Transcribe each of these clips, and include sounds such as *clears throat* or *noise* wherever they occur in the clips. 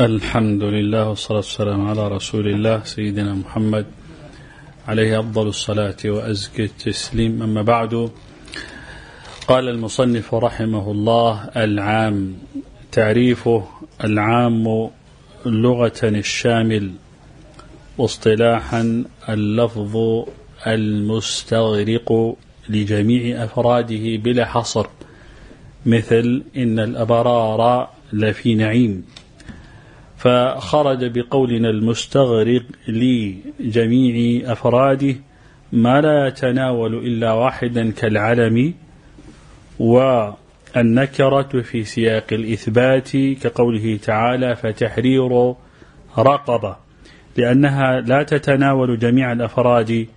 الحمد لله والصلاة والسلام على رسول الله سيدنا محمد عليه أفضل الصلاة وأزكى التسليم أما بعد قال المصنف رحمه الله العام تعريفه العام لغة الشامل واصطلاحا اللفظ المستغرق لجميع أفراده بلا حصر مثل إن الأبرار لفي نعيم فخرج بقولنا المستغرق لجميع أفراده ما لا يتناول إلا واحدا كالعلم والنكرة في سياق الإثبات كقوله تعالى فتحرير رقبة لأنها لا تتناول جميع الأفراد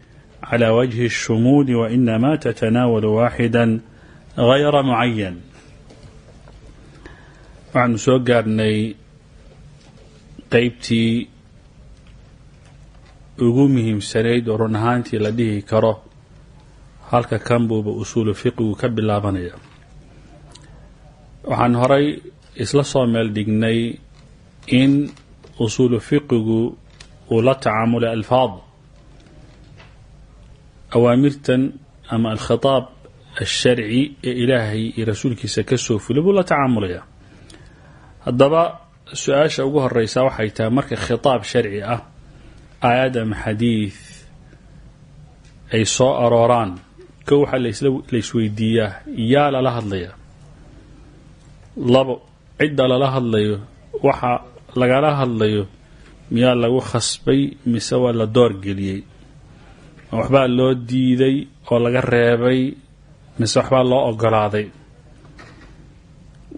على وجه الشمول وإنما تتناول واحدا غير معين وعن سوغارني qeybtii ugu muhiimsanayd oo run ahaantii la dhihi karo halka kan buuba usuulu fiqigu ka bilaabanaya waxaan horay isla soo meel dhignay in usuulu fiqigu uu la tacaamulay alfaad awaamirtan ama alkhitaab alsharci ee ilaahay iyo rasuulkiisa ka soo fulay buu la tacaamulaya haddaba su'aasha ugu horeysa waxay tahay marka khitaab sharci ah aayad ama xadiid ay soo arooraan ko waxaa la isweydiiyaa yaa lala hadlaya labo cidda lala hadlayo waxa lagala hadlayo miyaa lagu khasbay mise waa la doorgeliyey waxbaa loo diiday oo laga reebay mise waxbaa loo ogolaaday?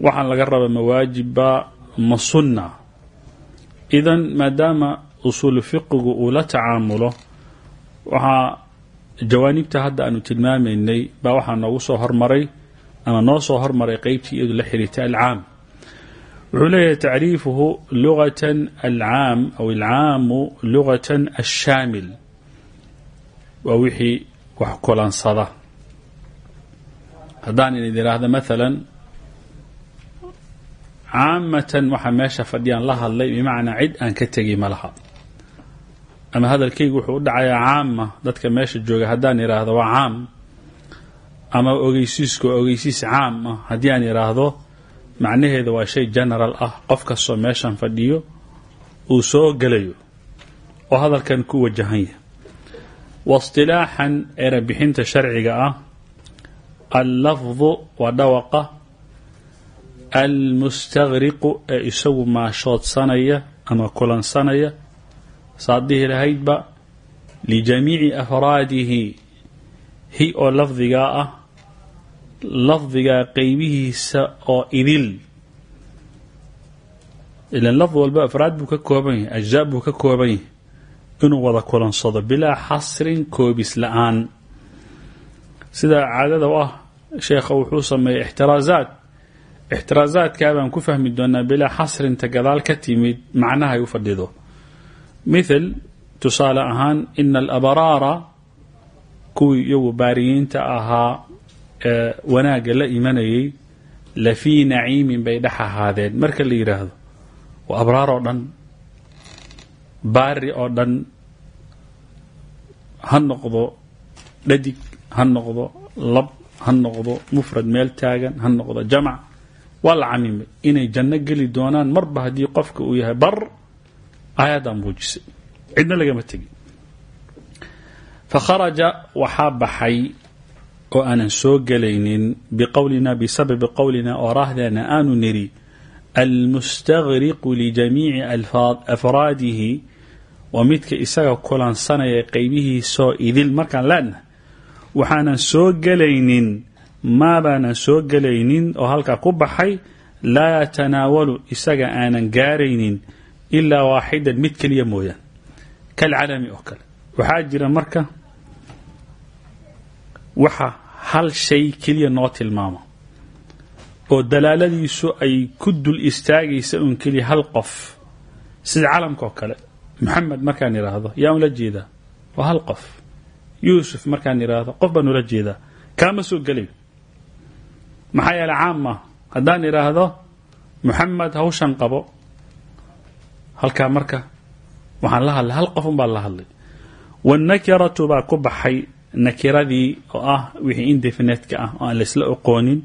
Waxaan laga raba mawaajibba ma sunna. Idan maadaama usuulu fiqigu uu la tacaamulo waxaa jawaanibta hadda aanu tilmaamaynay baa waxaa noogu soo hormaray ama noo soo hormaray qeybtii iyadu la xiriirta alcaam. Wuxuu leeyahay tacriifuhu lugatan alcaam aw alcaamu lugatan ashaamil. Waa wixii wax kulansada. Haddaan idin idhaahda maalan caamatan waxaa meesha fadhiyaan la hadlay bimacnaa cid aan ka tegi ma laha. Ama hadalkaygu wuxuu u dhacayaa caama dadka meesha jooga haddaan idhaahdo waa caam. Ama ogeysiisku ogeysiis caam ah haddii aan idhaahdo macnaheeda waa shay general ah qof kastoo meeshan fadhiyo uu soo gelayo oo hadalkan ku wajahan yahay. Waistilaaxan erebixinta sharciga ah allafdu waa dhawaqa almustaqriqu ee isagu maashoodsanaya ama kulansanaya saad dhihi lahaydba lijamiici afraadihi hi oo lafdigaa ah lafdigaa qeybihiisa oo idil. Ilan lafd walba afraad buu ka kooban yahay ajzaa buu ka kooban yahay inuu wada kulansado bilaa xasrin koobis la'aan. Sidaa caadada u ah sheekha wuxuu sameeyey ixtiraazaat ixtiraazaadkaa baan ku fahmi doonaa bilaa xasrinta gadaal ka timid macnahay u fadhido mithal tusaale ahaan ina alabaraara kuwii iyagu baariyiinta ahaa ee wanaagga la imanayay la fii naciimin bay dhex ahaadeen marka la yidhaahdo waa abraar oo dhan baari oo dhan ha noqdo dhadig ha noqdo lab ha noqdo mufrad meel taagan ha noqdo jamac waa la camimay inay janno geli doonaan. Marba haddii qofka uu yahay bar aayaddaa muujisay. Cidna lagama tegin fa kharaja waxaa baxay oo aanan soo gelaynin biqowlina bisababi qowlina oo raahdeena aanu niri almustaqriqu lijamiici afraadihi. Waa midka isaga kulansanaya qeybihiisoo idil. Markaan leenahay waxaanan soo gelaynin maabaanan soo gelaynin oo halkaa ku baxay laa yatanaawalu isaga aanan gaaraynin ilaa waaxidan mid keliya mooyaan kalcalami oo kale. Waxaa jira marka waxa hal shay keliya noo tilmaamo oo dalaaladiisu ay ku dul istaagaysa un keliya hal qof. Sida calamka oo kale maxamed markaan idhaahdo yaa ula jeedaa? Waa hal qof. Yuusuf markaan idhaahdo qof baan ula jeedaa. Kaama soo gelayo maxaa yeele caam ma. Haddaan idhaahdo muxamed hawshan qabo. Halkaa marka waxaan la hadlay hal qof un baan la hadlay. Wanakiratu baa ku baxay nakiradii oo ah wixii indefinetka ah oo aan laysla oqoonin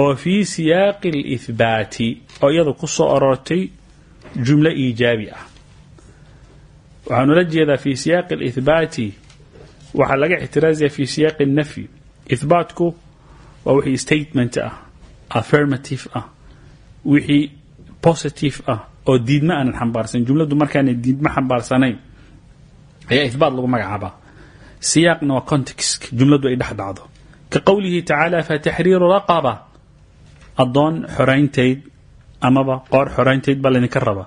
oo fii siyaaqi alihbaati oo iyadu ku soo aroortay jumlo iijaabi ah. Waxaan ula jeedaa fii siyaaqi alihbaati waxaa laga ixtiraazaya fii siyaaqi alnafyi ihbaatku waa wixii statement ah affirmative ah wixii positive ah oo diidma aanan xambaarsan. Jumladu markaanay diidma xambaarsanayn ayaa ihbaat lagu magacaabaa. Siyaaqna waa context jumladu ay dhex dhacdo. Ka qowlihi tacaala fataxriiru raqaba. Addoon xorayntayd amaba qoor xorayntayd baa laydinka rabaa.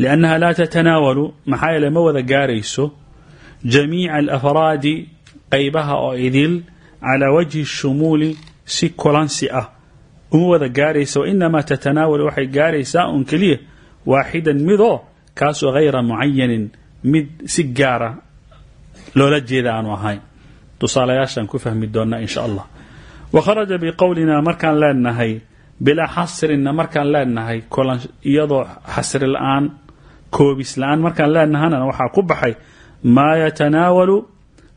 Liannaha laa tatanaawalu maxaa yeele ma wada gaarayso jamiica alafraadi qaybaha oo idil calaa wajhi shumuuli si kulansi ah. Uma wada gaaraysa wainamaa tatanaawalu waxay gaaraysaa un keliya waaxidan midoo kaasoo hayra mucayanin mid si gaara loola jeeda aanu ahayn. Ku fahmi doonaa insha allah. Wa kharaja biqowlina markaan leenahay bilaa xasrinna markaan leenahay iyadoo xasri la'aan koobis la'aan markaan leenahana waxaa ku baxay maa yatanaawalu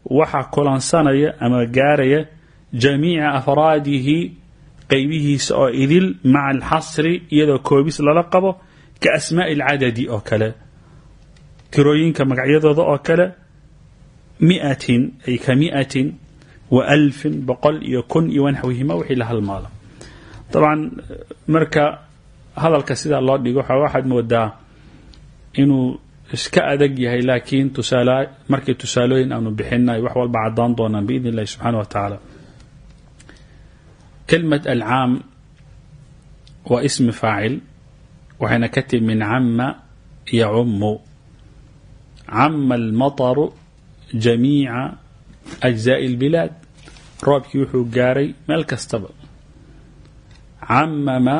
waxa kulansanaya ama gaaraya jamiica afraadihi qaybihiisa oo idil maca alxasri iyadoo koobis lala qabo ka asmaa'i alcadadi oo kale. Tirooyinka magacyadooda oo kale miatin ay ka miatin wa alfin boqol iyo kun iyo wanaxwihima wixii la halmaalo dabcan marka hadalka sidaa loo dhigo waxaad moodaa inuu iska adag yahay laakiin tusaala markii tusaalooyin aanu bixina ay wax walba cadaan doonaan biidn illahi subxaana wa tacaala kelmat alcaam waa ismi faacil waxayna ka timi min cama yacumu cama almataru jamiica ajzaa'i اlbilaad roobkii wuxuu gaaray meel kastaba camama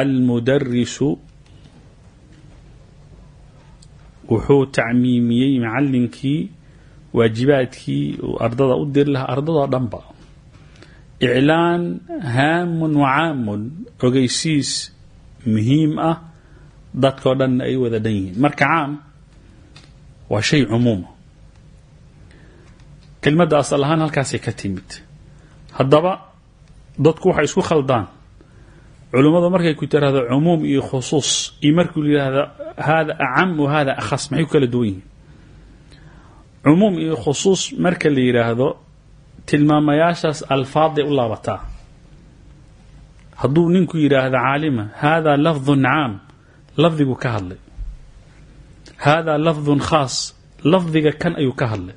almudarisu wuxuu tacmiimiyey macalinkii waajibaadkii uu ardada u diri lahaa ardadoo dhanba iclaan haamun wacaamun ogeysiis muhiim ah dadkao dhanna ay wada dhan yihiin. Marka caam waa shay cumuuma kelmadda asal ahaan halkaasay ka timid. Haddaba dadku waxay isku khaldaan. Culummadu markay ku tiraahdo cumuum iyo khusuus iyo markuu yidhaahdo hada acam wa hada akhas maxay ku kala duwan yihiin? Cumuum iyo khusuus marka la yidhaahdo tilmaamayaashaas alfaaday u laabataa. Hadduu ninku yidhaahdo caalima hada lafdun caam lafdigu ka hadlay. Hada lafdun khaas lafdiga kan ayuu ka hadlay.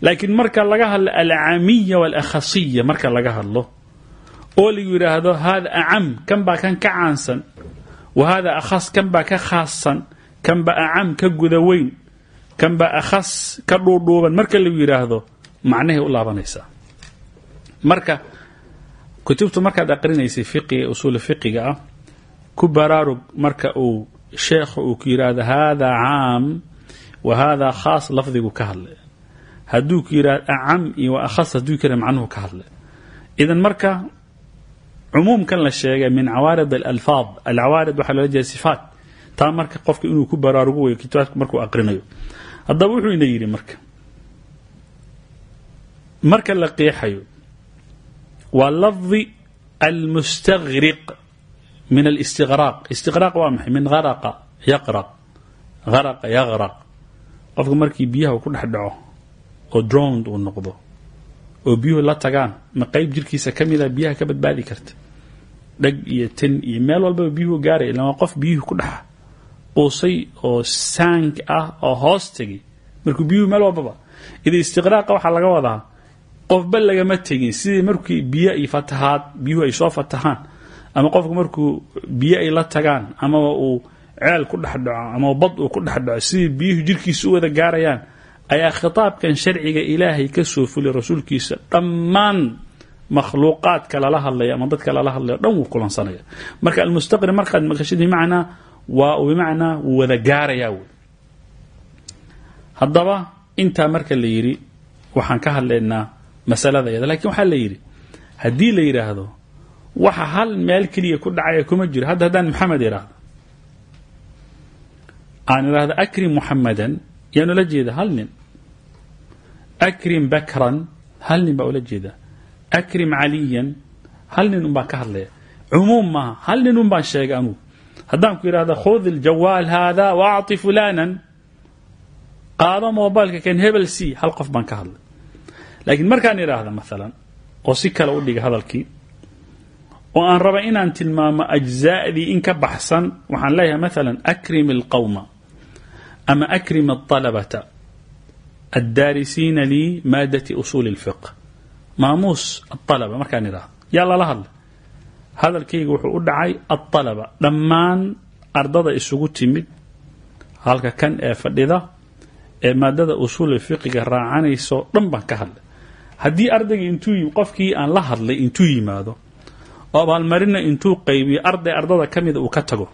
Laakiin marka laga hadlo alcamiya walakhasiya marka laga hadlo oo lagu yidhaahdo hada acam kan baa kan ka caansan wa hada akhas kan baa ka khaassan kan baa acam ka guda weyn kan baa akhas ka dhuudhuuban. Marka lagu yidhaahdo macnahay u laabanaysaa. Marka kutubtu markaad aqrinaysay fiqiga usuul fiqiga ah ku baraarug marka uu sheekha uu ku yidhaahdo hada caam wa hada khaas lafdigu ka hadlay hadduu ku yidhahdo acam iyo akhas hadduu yidhahdo macnuhu ka hadlay idan marka cumuumkan la sheegay min cawaarid alalfaad alcawaarid waxaa loola jeeda sifaat. Taa marka qofka inuu ku baraarugo weyo kitaabka markuu aqrinayo. Haddaba wuxuu ina yidhi marka marka la qeexayo waa lafdi almustagriq min alistiqraaq istiqraaq waa maxay? Min haraqa yaqraq. Haraqa yaqraq. Qofka markii biyaha uu ku dhex dhaco oo drowned uu noqdo oo biyuhu la tagaan ma qayb jirkiisa ka mida biyaha ka badbaadi karta. Dheg iyo tin iyo meel walbaba biyuhu gaaraya ilan waa qof biyuhu ku dhex quusay oo saank ah oo hoos tegay markuu biyuhu meel walbaba. Ida istiqraaqa waxaa laga wadaa qofba lagama tegin. Sidii markii biyo iyo fatahaad biyuhu ay soo fatahaan ama qofku markuu biyo ay la tagaan amaba uu ceel ku dhex dhaco ama bad uu ku dhex dhaco sidii biyuhu jirkiisa u wada gaarayaan ayaa khitaabkan sharciga ilaahay ka soo fulay rasuulkiisa dhammaan makhluuqaadka lala hadlaya ama dadka lala hadlaya o dhan wuu kulansanaya. Marka almustaqri markaad maqashid bimacnaa waa bimacnaa wuu wada gaarayaa wey haddaba marka la yidhi waxaan ka hadlaynaa masalada iyada laakiin waxaa la yidhi haddii la yidhaahdo waxa hal meel keliya ku dhacaya kuma jiro. Hadda haddaan maxamed idhaahdo aan idhaahdo akrim muxamadan yaan ula jeeda hal nin. Akrim bakran hal nin baa ula jeeda akrim caliyan hal nin un baan ka hadlaya. Cumuum maaha hal nin un baan sheegay anugu. Ku yidhahdo khud iljawaal haada wa fulanan. Qaado mobileka kan hebel c hal qof baan ka hadlay laakiin markaan idhaahda maalan oo si kale u dhiga hadalkii oo aan raba inaan tilmaamo ajza'dii in ka baxsan waxaan leeyahay maalan akrim alqawma ama akrim alطalabata addaarisiina li maadati usuuli اlfiq maamuus aalaba markaan idhaahdo yaa lala hadla hadalkaygu wuxuu u dhacay aalaba dhammaan ardada isugu timid halka kan ee fadhida ee maadada usuuli fiqiga raacanayso dhan baan ka hadlay haddii ardayga intuu qofkii aan la hadlay intuu yimaado oo abaalmarina intuu qaybiyo arday ardada ka mida uu ka tago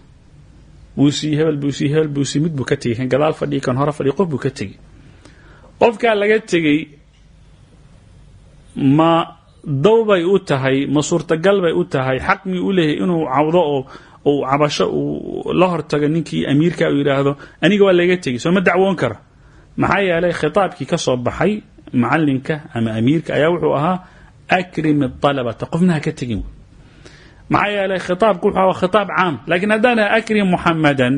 buusii hebel buusii hebel buusii mid buu ka tegey. Kan gadaal fadhiya kan hore fadhiya qof buu ka tegey. Qofkaa laga tegey ma dow bay u tahay ma suurtagal bay u tahay. Xaq miyuu u leeyahay inuu cawdo oo uu cabasho uu la hortago ninkii amiirka uu yidhaahdo aniga waa laga tegey. Soo ma dacwoon kara. Maxaa yeelay khitaabkii ka soo baxay macalinka ama amiirka ayaa wuxuu ahaa akrim alabata qofna ha ka tegin maxaa yeelay khitaabku wuxuu ahaa khitaab caam. Lakiin haddaan akrim muxamadan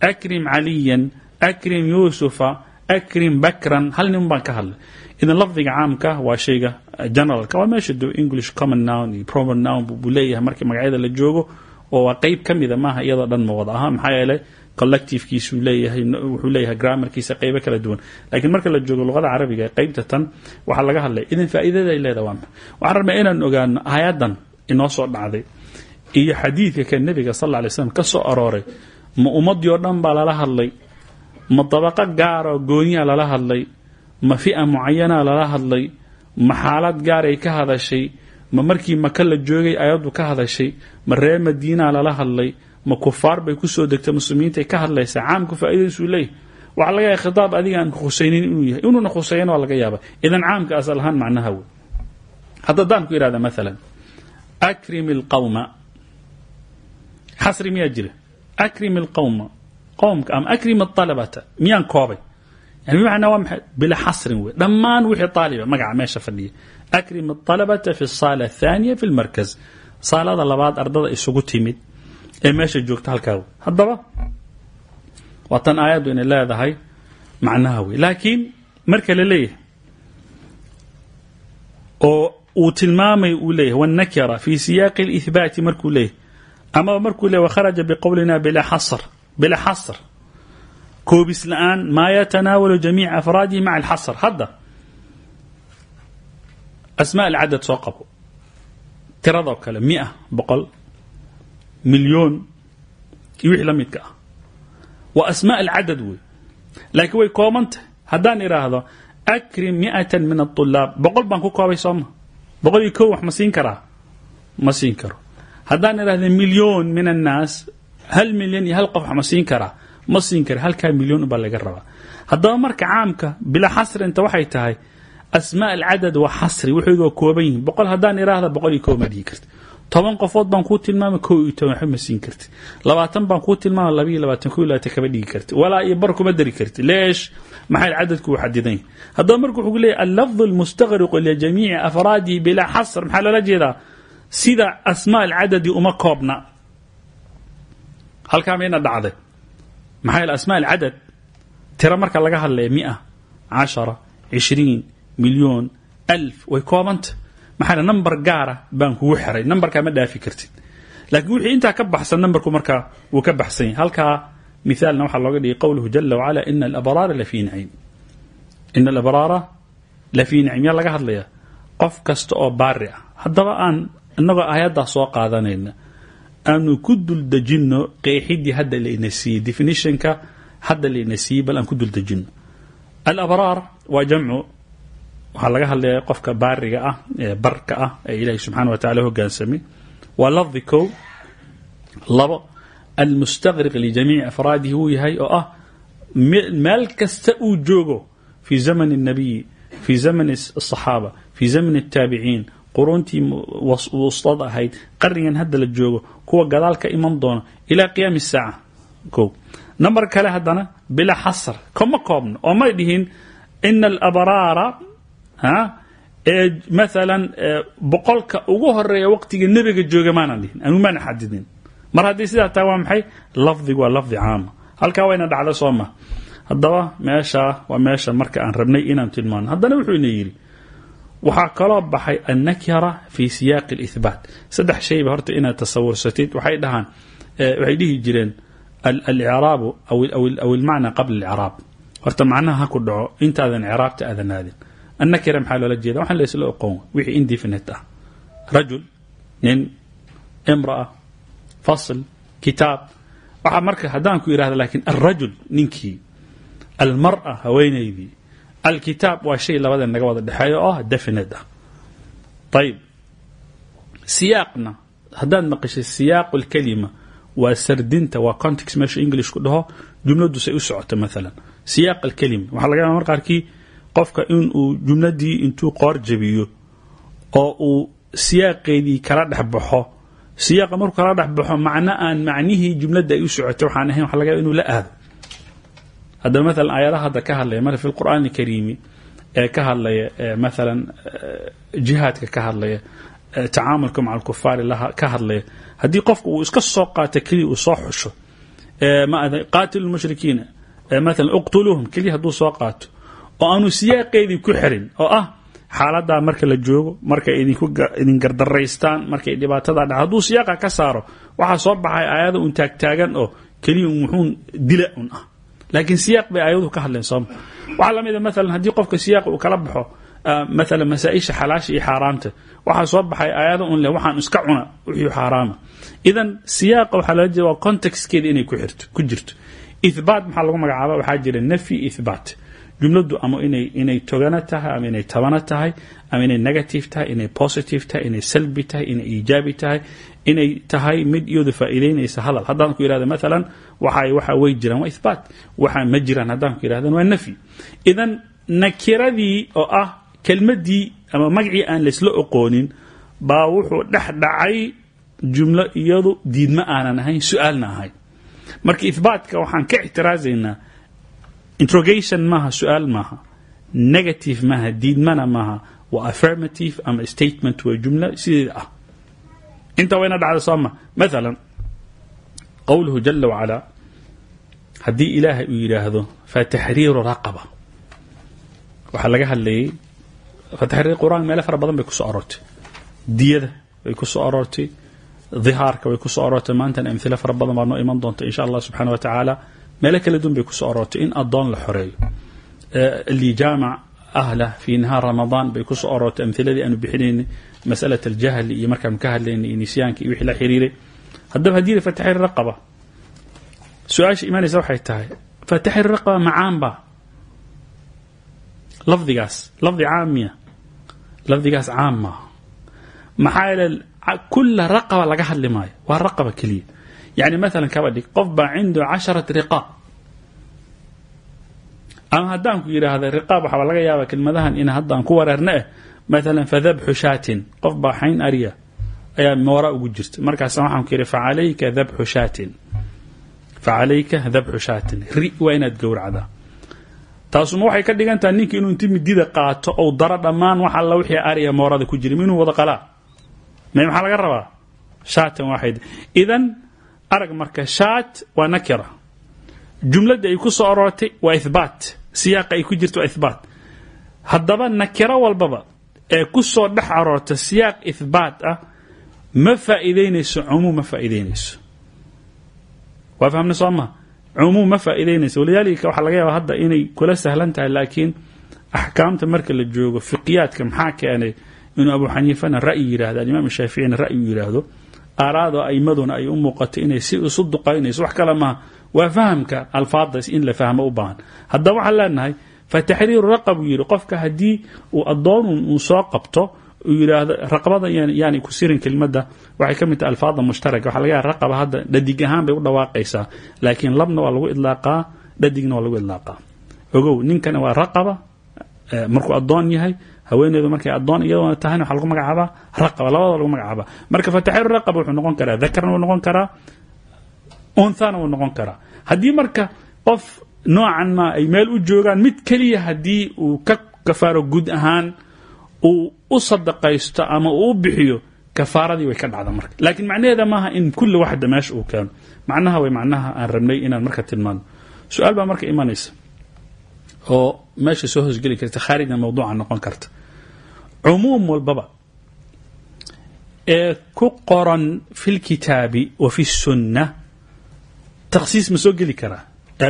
akrim caliyan akrim yuusufa akrim bakran hal nin baan ka hadlay. Idan lafdiga caamka waa shayga generalka. Waa meesha english common noun iyo proper noun buu leeyahay markii magacyada la joogo oo waa qeyb ka mida maaha iyadoo dhan ma wada maxaa yeelay collectivekiisuu leeyahay wuxuu leeyahay grammarkiisa qeybo kala duwan. Lakiin marka la joogo luqada carabiga qeybta tan waxaa laga hadlaya idan faa'iidada ay leedahay waa maxay waxaan rabnaa inaan ogaano aayadan inoo soo dhacday iyo xadiidka ka nebiga sal alla alay slam ka soo arooray. Ma ummaddii oo dhan baa lala hadlay ma dabaqo gaaroo gooniyaa lala hadlay ma fi'a mucayanaa lala hadlay ma xaalad gaaray ka hadashay ma markii maka la joogay ayaddu ka hadashay ma reer madiinaa lala hadlay ma kufaar bay kusoo degtay muslimiintay ka hadlaysaa caamku faa'iidadiisuu leeyahy waxaa laga yahay khitaab adiga aan khusaynin inuu yahay inuuna khuseeyana waa laga yaaba idan caamka asal ahaan macnaha wey hadda daan ku yidhahda maalan akrim alqawma xasri miyaa jira akrim alqawma qowmka ama akrim alطalabata miyaan koobay yani bimacnaa waa maxay bila xasrin wey dhammaan wixii taaliba magaca meesha fadhiya akrim alطalabata fi الsaala الثaaniya fi اlmarkaz saalada labaad ardada isugu timid ee meesha joogta halkaa wey haddaba waa tan aayaddu inay leedahay macnaha wey laakiin marka la leeyahay oo uu tilmaamay uu leeyahay wالnakira fi siyaaqi اlإhbaati markuu leeyahay amaba markuu leeyahy wakharaja biqowlina bila xasr bila xasr koobis la-aan maa yatanaawalu jamiica afraadihi maca alxasr hadda asmaa alcadad soo qabo tiradoo kale mia boqol milyoon iyo wixii la midka ah. Waa asmaa alcadad wey. Laakiin way koobantah haddaan idhaahdo akrim mi'atan min aطulaab boqol baan ku koobay sooma boqol iyo kow wax ma siin karaa? Ma siin karo. Haddaan idhahda milyoon min annaas. Hal milyan iyo hal qof wax ma siin karaa? Ma siin kara halkaa milyoon ubaa laga rabaa. Haddaba marka caamka bila xasrinta waxay tahay asmaa alcadad waa xasri. Kooban yihiin boqol haddaan idhaahda boqol dhigi karti toban qofood baan kuu tilmaamay kow iyo toban waxba siin karti. Labaatan baan kuu tilmaamay laba iyo labaatan kow iyo labaatan kama dhigi karti. Walaa iyo bar kuma dari karti. Leesh maxay cadadku xadidan haddaba marka wuxuu leeyahy allafdu almustaqriqu lijamiici afraadihi bilaa xasr. Maxaa loola jeedaa? Sida asmaa alcadadi uma koobna. Halkaa mayna dhacday. Maxaa yeele asmaa alcadad tiro marka laga hadlaya mia cashara cishriin milyoon alf way koobanta maxaa number gaara baan kugu xiray. Numberkaa ma dhaafi kartid. Laakiin wixii intaa ka baxsan numberku markaa wuu ka baxsan yahay. Mithaalna waxaa looga dhigay qowluhu jala wacala ina alabraara lafii naciim. Ina alabraara lafii naciim. Yaa laga hadlayaa? Qof kasta oo baari ah. Haddaba aan inagoo aayaddaa soo qaadanayna aanu ku duldejinno qeexidii hadda layna siiyey definitionka hadda layna siiyey bal aan ku duldejinno. Alabraar waa jamcu waxaa laga hadlaya qofka baariga ah ee barka ah ee ilaahay subxana wa tacala hogaansamay waa lafdi kow labo almustaqriq lijamiici afraadihi wuu yahay oo ah meel kasta uu joogo fi zamani الnabiyi fi zamani الصaxaaba fi zamani الtaabiciin quruntii wustada ahayd qarnigan hadda la joogo kuwa gadaal ka iman doona ilaa qiyaami الsaaca ko number kale haddana bila xasr koma koobno oo may dhihin ina alabraara ee maalan boqolka ugu horreeya waqtiga nebiga jooga maanan dhihin. Anu maana xadidin. Mar haddii sidaa tahay waa maxay? Lafdigu waa lafdi caama halkaa wayna dhacda soo ma. Haddaba waa meesha marka aan rabnay inaan tilmaano. Haddana wuxuu ina yidhi waxaa kaloo baxay annakira fi siyaaqi اlihbaat saddex shayba horta inaad tasawursatid waxay dhahaan waxay dhihi jireen alicraabu aw ilmacna qabla اlcraab horta macnaha ha ku dhaco intaadan craabta aadan aadin annakira maxaa loola jeeda waxaan laysla oqoon wixii indefinite ah rajul nin imra'a fasl kitaab waxaa marka haddaan ku yidhahda laakiin alrajul ninkii almar'a haweenaydii alkitaab waa shay labada naga wada dhexeeya oo definite ah ayib siyaaqna haddaad maqishay siyaaqu lkalima waa sardinta waa context meesha english ku dhaho jumladdu say u socoto maalan siyaaq alkalima waxaa laga yaaba mar qaarkii qofka inuu jumladii intuu qoor jabiyo oo uu siyaaqeedii kala dhex baxo siyaaqa markuu kala dhex baxo macno aan macnihii jumladda ay u socotay waxaan ahayn waxa laga inuu la aado. Haddaba maalan aayadaha hadda ka hadlaya mar fi lqur'aan alkariimi ee ka hadlaya maalan jihaadka ka hadlaya tacaamulka maca alkufaari ka hadlaya haddii qofka uu iska soo qaato keliya uu soo xusho qaatilu lmushrikiina maalan uqtuluuhum keliya hadduu soo qaato oo aanu siyaaqeedii ku xirin oo ah xaaladaa marka la joogo markay idin gardaraystaan markay dhibaatada dha hadduu siyaaqa ka saaro waxaa soo baxay aayada un taagtaagan oo keliya wuxuun dila un ah. Laakiin siyaaq bay aayaduhu ka hadleen sooma. Waxaa la mida maalan haddii qofka siyaaqa uu kala baxo maalan masaa-isha xalaasha iyo xaaraamta waxaa soo baxay aayada un leh waxaan iska cuna wixii xaaraama. Idan siyaaqa waxaa loola jeeda waa contextkeeda inay ku jirto. Ihbaat maxaa lagu magacaaba waxaa jira nafyi ihbaat jumladdu ama inay togana tahay ama inay tabana tahay ama inay negative tahay inay positive tahay inay salbi tahay inay iijaabi tahay inay tahay mid iyadu faa'iideynaysa hadal. Haddaan ku yidhahda maalan waxa waxa way jiraan waa ihbaat waxa ma jiraan haddaan ku yidhahdan waa nafyi idan nakiradii oo ah kelmaddii ama magacii aan laysla oqoonin baa wuxuu dhex dhacay jumlo iyadu diidma aanan ahayn su'aalna ahayn marka ihbaatka waxaan ka ixtiraazaynaa interrogation maaha su'aal negative maaha diidmana maaha. Waa affirmative ama statement waa jumla sideeda ah. Inta wayna dhacda soo ma maalan qowluhu jala wacalaa haddii ilaahay uu yidhaahdo fataxriiru raqaba. Waxaa laga hadlayay fataxriir qur'aan meelo fara badan bay ku soo aroortay. Diyada bay ku soo aroortay. Dhihaarka way ku soo aroortay. Maantana amhilo fara badan baa noo iman doonta insha allah subxana wa tacaala meelo kala duwan bay ku soo aroortay in adoon la xoreeyo. Lijaamac ahlah fi nahaar ramadaan bay ku soo aroortay amhiladii aanu bixinaynay masalat aljahli iyo markaanu ka hadlaynay iyo iyo wixii la xiriiray. Haddaba haddii la fataxir raqaba su'aasha imaanaysa waxay tahay fataxir raqaba macaanba lafdigaas lafdi caamiya lafdigaas caam maaha. Maxaa yeele kula raqaba laga hadli maayo. Waa raqaba keliya yani maalan kaba dhig qof baa cindu casharat riqaab ama haddaan ku yidhaahda riqaab waxaa laga yaaba kelmadahan in haddaan ku wareerna eh maalan fadabxu shaatin qof baa xayn arya ayaa moora ugu jirta markaasa waxaan ku yidhi facalayka dabxu shaatin facalayka dabxu taasuma waxay ka dhigan ninka inuu inti midida qaato ou daro dhammaan wax alla wixii ariya moorada ku jira inuu wada qalaa maxaa laga rabaa shaatan waaxid idan arag marka shaat waa nakira. Jumladda ay ku soo aroortay waa ihbaat siyaaqa ay ku jirto waa ihbaat haddaba nakiro walbaba ee ku soo dhex aroorta siyaaq ihbaat ah ma faa'iideynayso cumuum ma faa'iideynayso. Waa fahamna soo ma? Cumuum ma faa'iideynayso. Walidaalika waxaa laga yaaba hadda inay kula sahlan tahay laakiin axkaamta marka la joogo fiqiyaadka maxaa keenay? Inuu abu xaniifana ra'yi yidhahdo alimaam shaaficina ra'yi yidhaahdo aaraado aimaduna ay u muuqato inay si isu duqaynayso wax kale maaha waa fahamka alfaadaas in la fahmo u baahan. Haddaba waxaan leenahay fa taxriiru raqab uu yidhi qofka haddii uu addoonun uu soo qabto uu yidhaahdo raqabada yaani ku sirin kelimada waxay ka mid tahay alfaada mushtaraka. Waxa laga yaha hadda dhadig ahaan bay u dhawaaqaysaa laakiin labna waa lagu idlaaqaa dhadigna waa lagu idlaaqaa. Ogow ninkana waa raqaba markuu addoon yahay haweeneydu markay addoon iyadoona tahayna waxaa lagu magacaabaa raqaba labada lagu magacaabaa marka fataxiru raqaba wuxuu noqon karaa dakarna wuu noqon karaa unthana wuu noqon karaa. Haddii marka qof noocan ma ay meel u joogaan mid keliya haddii uu ka kafaaro guud ahaan uu u sadaqaysto ama uu bixiyo kafaaradii way ka dhacda marka. Laakiin macnaheeda maaha in kulli waxda meesha uu keeno. Macnaha way macnaha aan rabnay inaan marka tilmaano. Su'aal baa marka imanaysa oo meesha soo hoosgeli karta khaarijna mawduuca noqon karta cumuum walbaba ee ku qoran fi lkitaabi wa fi sunna takhsiis ma soo geli karaa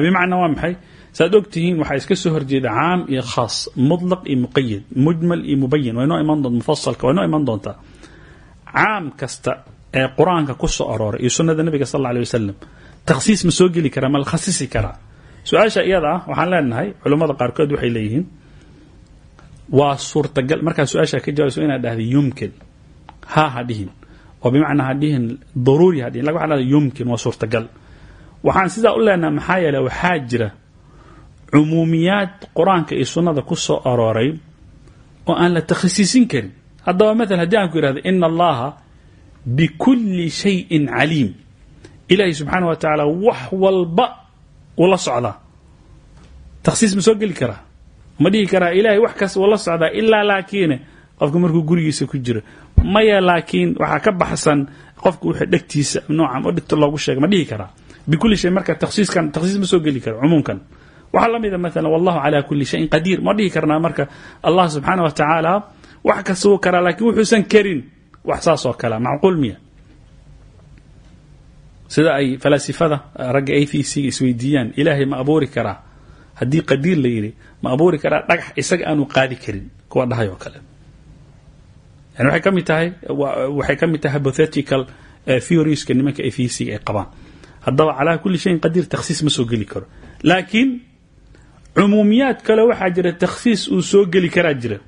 bimacnaa waa maxay saad og tihiin waxaa iska soo horjeeda caam iyo khaas mutlaq iyo muqayad mujmal iyo mubayin waa inoo iman doonta mufasalka waa inoo iman doontaa caam kasta ee qur'aanka ku soo arooray iyo sunnada nabiga sal alla alay wasalam takhsiis ma soo geli karaa ma la khasisi karaa su'aasha iyada ah waxaan leenahay culummada qaarkood waxay leeyihiin waa suurtagal. Markaa su'aasha ka jawabayso inaad dhahda yumkin. Ha ha dhihin. Oo bimacnaa ha dhihin. Daruuri ha dhihin. Lakin waxaa dhahda yumkin waa suurtagal. Waxaan sidaa u leenahay maxaa yeele waxaa jira cumuumiyaad qur'aanka iyo sunnada ku soo arooray oo aan la takhsiisin karin. Haddaba maala haddii aan ku yihahdo ina allaha bikulli shayin caliim. Ilaahay subxaana wa tacaala wax walba uu la socdaa takhsiis ma soo geli karaa ma dhihi karaa ilaahay wax kas uu la socdaa? Ilaa laakiine qofka markuu gurigiisa ku jiro maya laakiin waxaa ka baxsan qofka wixii dhegtiisa noocan oo dhegta loogu sheegay. Ma dhihi karaa? Bikulli shay marka takhsiiskan takhsiis soo geli karo cumuumkan. Waxaa la mida maala wallahu calaa kulli shayin qadiir. Ma dhihi marka allah subxaana wa tacaala wax kasta wuu karaa laakiin wuxuusan karin. Wax saas oo kalea macquul miya. Sida ay falaasifada ragga athcga isweydiiyaan ilaahay ma abuuri karaa haddii qadiir la yidhi ma abuuri karaa dhagax isaga aanu qaadi karin kuwa dhahay oo kale. Yani waxay ka mid tahay waxay ka tahay hypothetical theorieska nimanka athcga ay qabaan. Haddaba calaa kulli shayin qadiir takhsiis ma soo geli karo. Laakiin cumuumiyaad kale waxaa jira takhsiis uu soo geli karaa jira.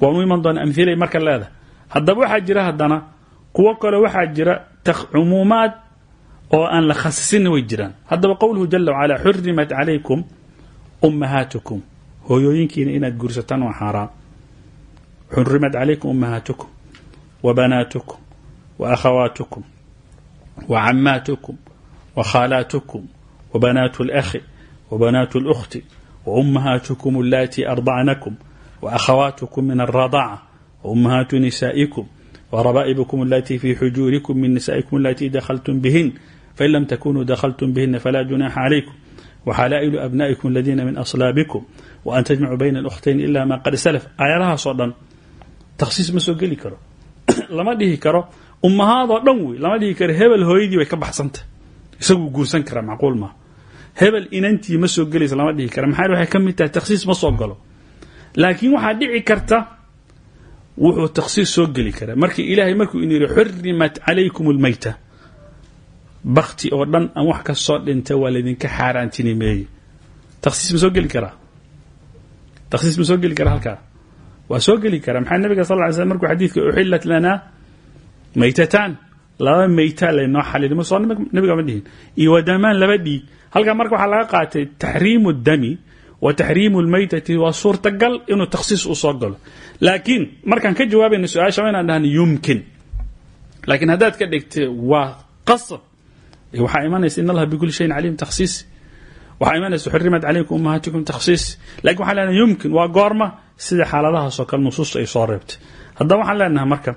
Waanu iman doona amhilay marka leedahay. Haddaba waxaa jira haddana kuwo kale waxaa jira cumuumaad oo aan la khasisinna way jiraan. Haddaba qowluhu jala wacalaa xurimat calaykum ummahaatukum hooyooyinkiina inaad guursataan waa xaaraam. Xurimat calaykum ummahaatukum wa banaatukum wa akhawaatukum wa cammaatukum wa khaalaatukum wa banaatu alakhi wa banaatu اlukhti wa ummahaatukum allatii ardacnakum wa akhawaatukum min alradaca wa ummahaatu nisaa'ikum wa rabaa'ibukum allatii fii xujuurikum min nisaa'ikum allatii dakhaltum fain lam takunuu dakhltum bihina falaa junaaxa calaykum waxalaa-ilu abnaa'ikum aladiina min aslaabikum wa an tajmacuu bayna alkhtayn ila ma qad salaf aayadahaasoo dhan takhsiis ma soo geli karo lama dhihi karo ummahaadoo dhan wey lama dhihi karo hebel hooyadii bay ka baxsanta isaguu guursan karaa macquul maa hebel inantii ma soo gelaysa lama dhihi kara maxaa waxay ka mid tahay takhsiis ma soo galo laakiin waxaa dhici karta wuxuu takhsiis soo geli karaa markii ilaahay markuu xurimat calaykum almayta bakti oo dhan aan wax ka soo dhinta waa laydinka xaaraantinimeeyey takhsiis ma soo geli karaa? Takhsiis ma soo geli karaa halkaa? Waa soo geli karaa. Maxaa nabiga sal ly slm markuu xadiidka uxilat lanaa maytataan. Laba mayta laynoo xalilimo soo nabiga ma dhihin. Iyo wadamaan laba dhiig. Halkaa marka waxaa laga qaatay taxriimu dami wa taxriimu lmaytati. Waa suurtagal inuu takhsiis u soo galo. Laakiin markaan ka jawaabayna su'aasha waa inaan dhahna yumkin. Laakiin haddaad ka dhigtay waa qasab waxaa imanaysa in allaha bikulli shayin caliim takhsiis waxaa imanaysa xurimat calaykum ummahaatikum takhsiis laakiin waxaan leenahay yumkin waa goorma sida xaaladahaasoo kale nusuusta ay soo reebtay. Haddaba waxaan leenahay marka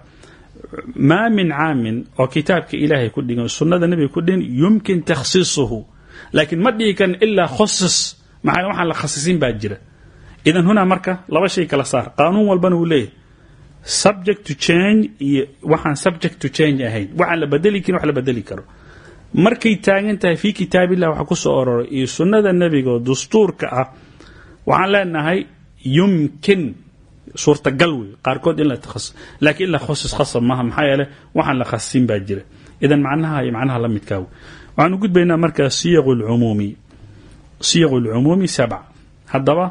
maa min caamin oo kitaabka ilaahay ku dhigan sunnada nebiga ku dhigan yumkin takhsiisuhu laakiin ma dhihi karin ilaa khosis maxaa la khasisin baa jira. Idan hunaa marka laba shay kala saar. Qaanuun walbana uu leeyahay. Subject to change iyo subject to change ahayn. Waxaan la bedeli karin wax la bedeli karo markay taagan tahay fii kitaabillah waxa ku soo aroray iyo sunnada nebiga oo dastuurka ah. Waxaan leenahay yumkin suurtagal wey qaarkood in la takhasus laakiin in la khusus khasab maaha. Maxaa yeele waxaan la khasin baa jira. Idan macnaha iyo macnaha la midkaa wey waxaanu gudbaynaa markaa siyaqu lcumuumi siyaqu lcumuumi sabc haddaba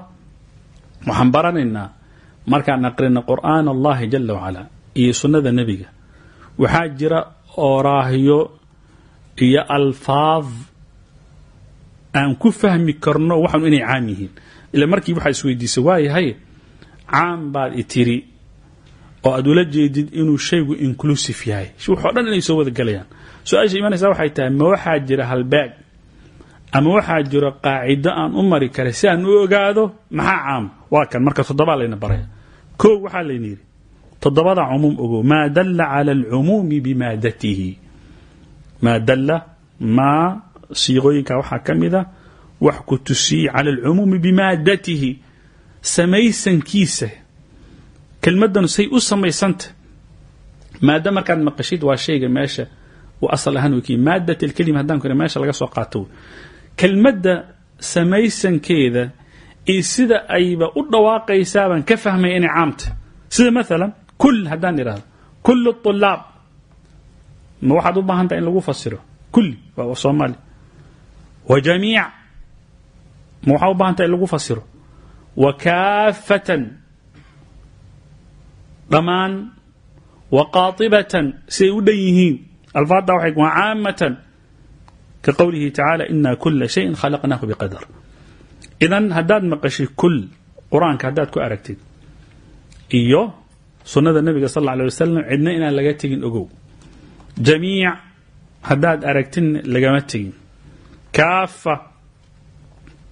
waxaan baranaynaa markaan aqrina qur'aan allahi jala wacala iyo sunnada nebiga. Waxaa jira ooraahyo iyo alfaad aan ku fahmi karno waxaanu inay caam yihiin. Ila markii waxaa isweydiisa waayahay caam baad itiri oo aad ula jeedid inuu shaygu inclusive yahay. Waxoo dhan inay soo wada gelayaan su'aasha imanaysa waxay tahay ma waxaa jira halbaag ama waxaa jiro qaacido aan u mari karay si aan u ogaado? Maxaa caam? Waa kan marka toddobaa layna baraya. Kow waxaa layna toddobada cumuum ogow maa dalla cala alcumuumi bimaadatihi maa dalla maa siiqooyinka waxaa ka mid a wax ku tusiye cala alcumuumi bimaadatihi samaysankiisa. Kelmaddan say u samaysanta. Maada markaad maqashid waa shayga meesha uu asal ahaan weki maadat alkelima haddaan ku meesha laga soo qaato. Kelmadda samaysankeeda iyo sida ayba u dhawaaqaysaabaan ka fahmaya inay caamta. Sida maalan kul haddaan idhahdo kul طulaab ma waxaad u baahan tahay in lagu fasiro? Kulli waa soomaali. Wa jamiic ma waxaa u baahan tahay in lagu fasiro? Wa kaafatan. Dhammaan. Wa qaatibatan siday u dhan yihiin. Alfaadda waxay waa caamatan. Ka qowlihi tacaala ina kula shayin khalaqnaahu biqadar. Idan haddaad maqashay kul qur'aanka haddaad ku aragtid iyo sunnada nebiga sal alla alay wasalam cidna inaan laga tegin ogow jamiic haddaad aragtidna lagama tegin kaafa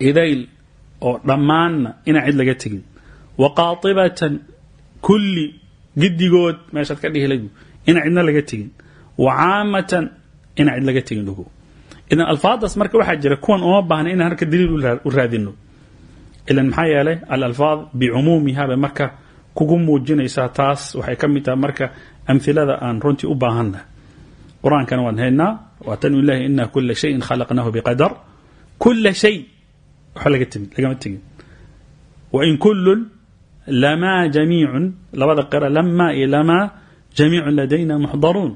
idayl oo dhammaanna inaan cid laga tegin wa qaatibatan kulli giddigood meeshaad ka dhihilaybu inaan cidna laga tegin wa caamatan inaan cid laga tegin ogow idan alfaadaas marka waxaa jira kuwan uma baahna inaan harka daliil u raadino ilan maxaa yeelay alalfaad bicumuumiha marka kugu muujinaysaa taas waxay ka mid tahay marka amhilada aan runtii u baahannaha qur'aankana waan haynaa waa tanu ilahi ina kula shayin khalaqnahu biqadar. Kula shay waxba laga timid lagama tegin wain kullun lamaa jamiicun labada qira lamaa iyo lamaa jamiicun ladayna muxdaruun.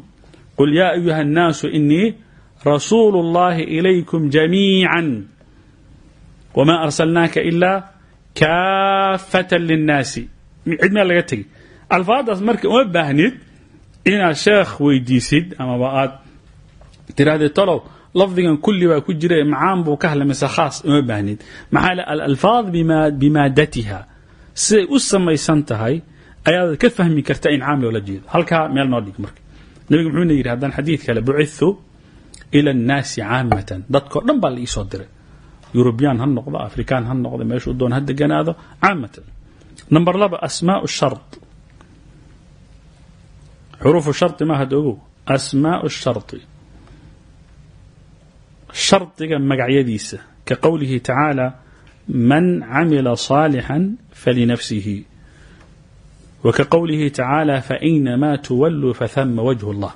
Qul yaa ayuha annaasu inii rasuulu اllahi ilaykum jamiica wma arsalnaaka ilaa kaafatan linnaasi. Cid meel laga tegi. Alfaadaas marka uma baahnid inaad sheekh weydiisid amaba aad tirahdee talow lafdigan kulli baa ku jira macaan buu ka hadlay mise khaas uma baahnid maxaa le alalfaad bimaadatiha siday u samaysan tahay ayaad ka fahmi karta in caam loola jeedo. Halkaa meel noo dhig marka. Nabiga muxuuna yidhi haddaan xadiid kale bucithu ila annaasi caamatan. Dadkao dhan baa la iisoo diray. Yurubyaan ha noqdo afrikaan ha noqdo meeshuu doon ha deganaado caamatan. Number laba asmaau shar xuruufu shari maaha doogow asmaau shari shardiga magacyadiisa ka qowlihi tacaala man camila saalixan falinafsihi. Wa ka qowlihi tacaala fainamaa tuwalluu fahama wajhu اllah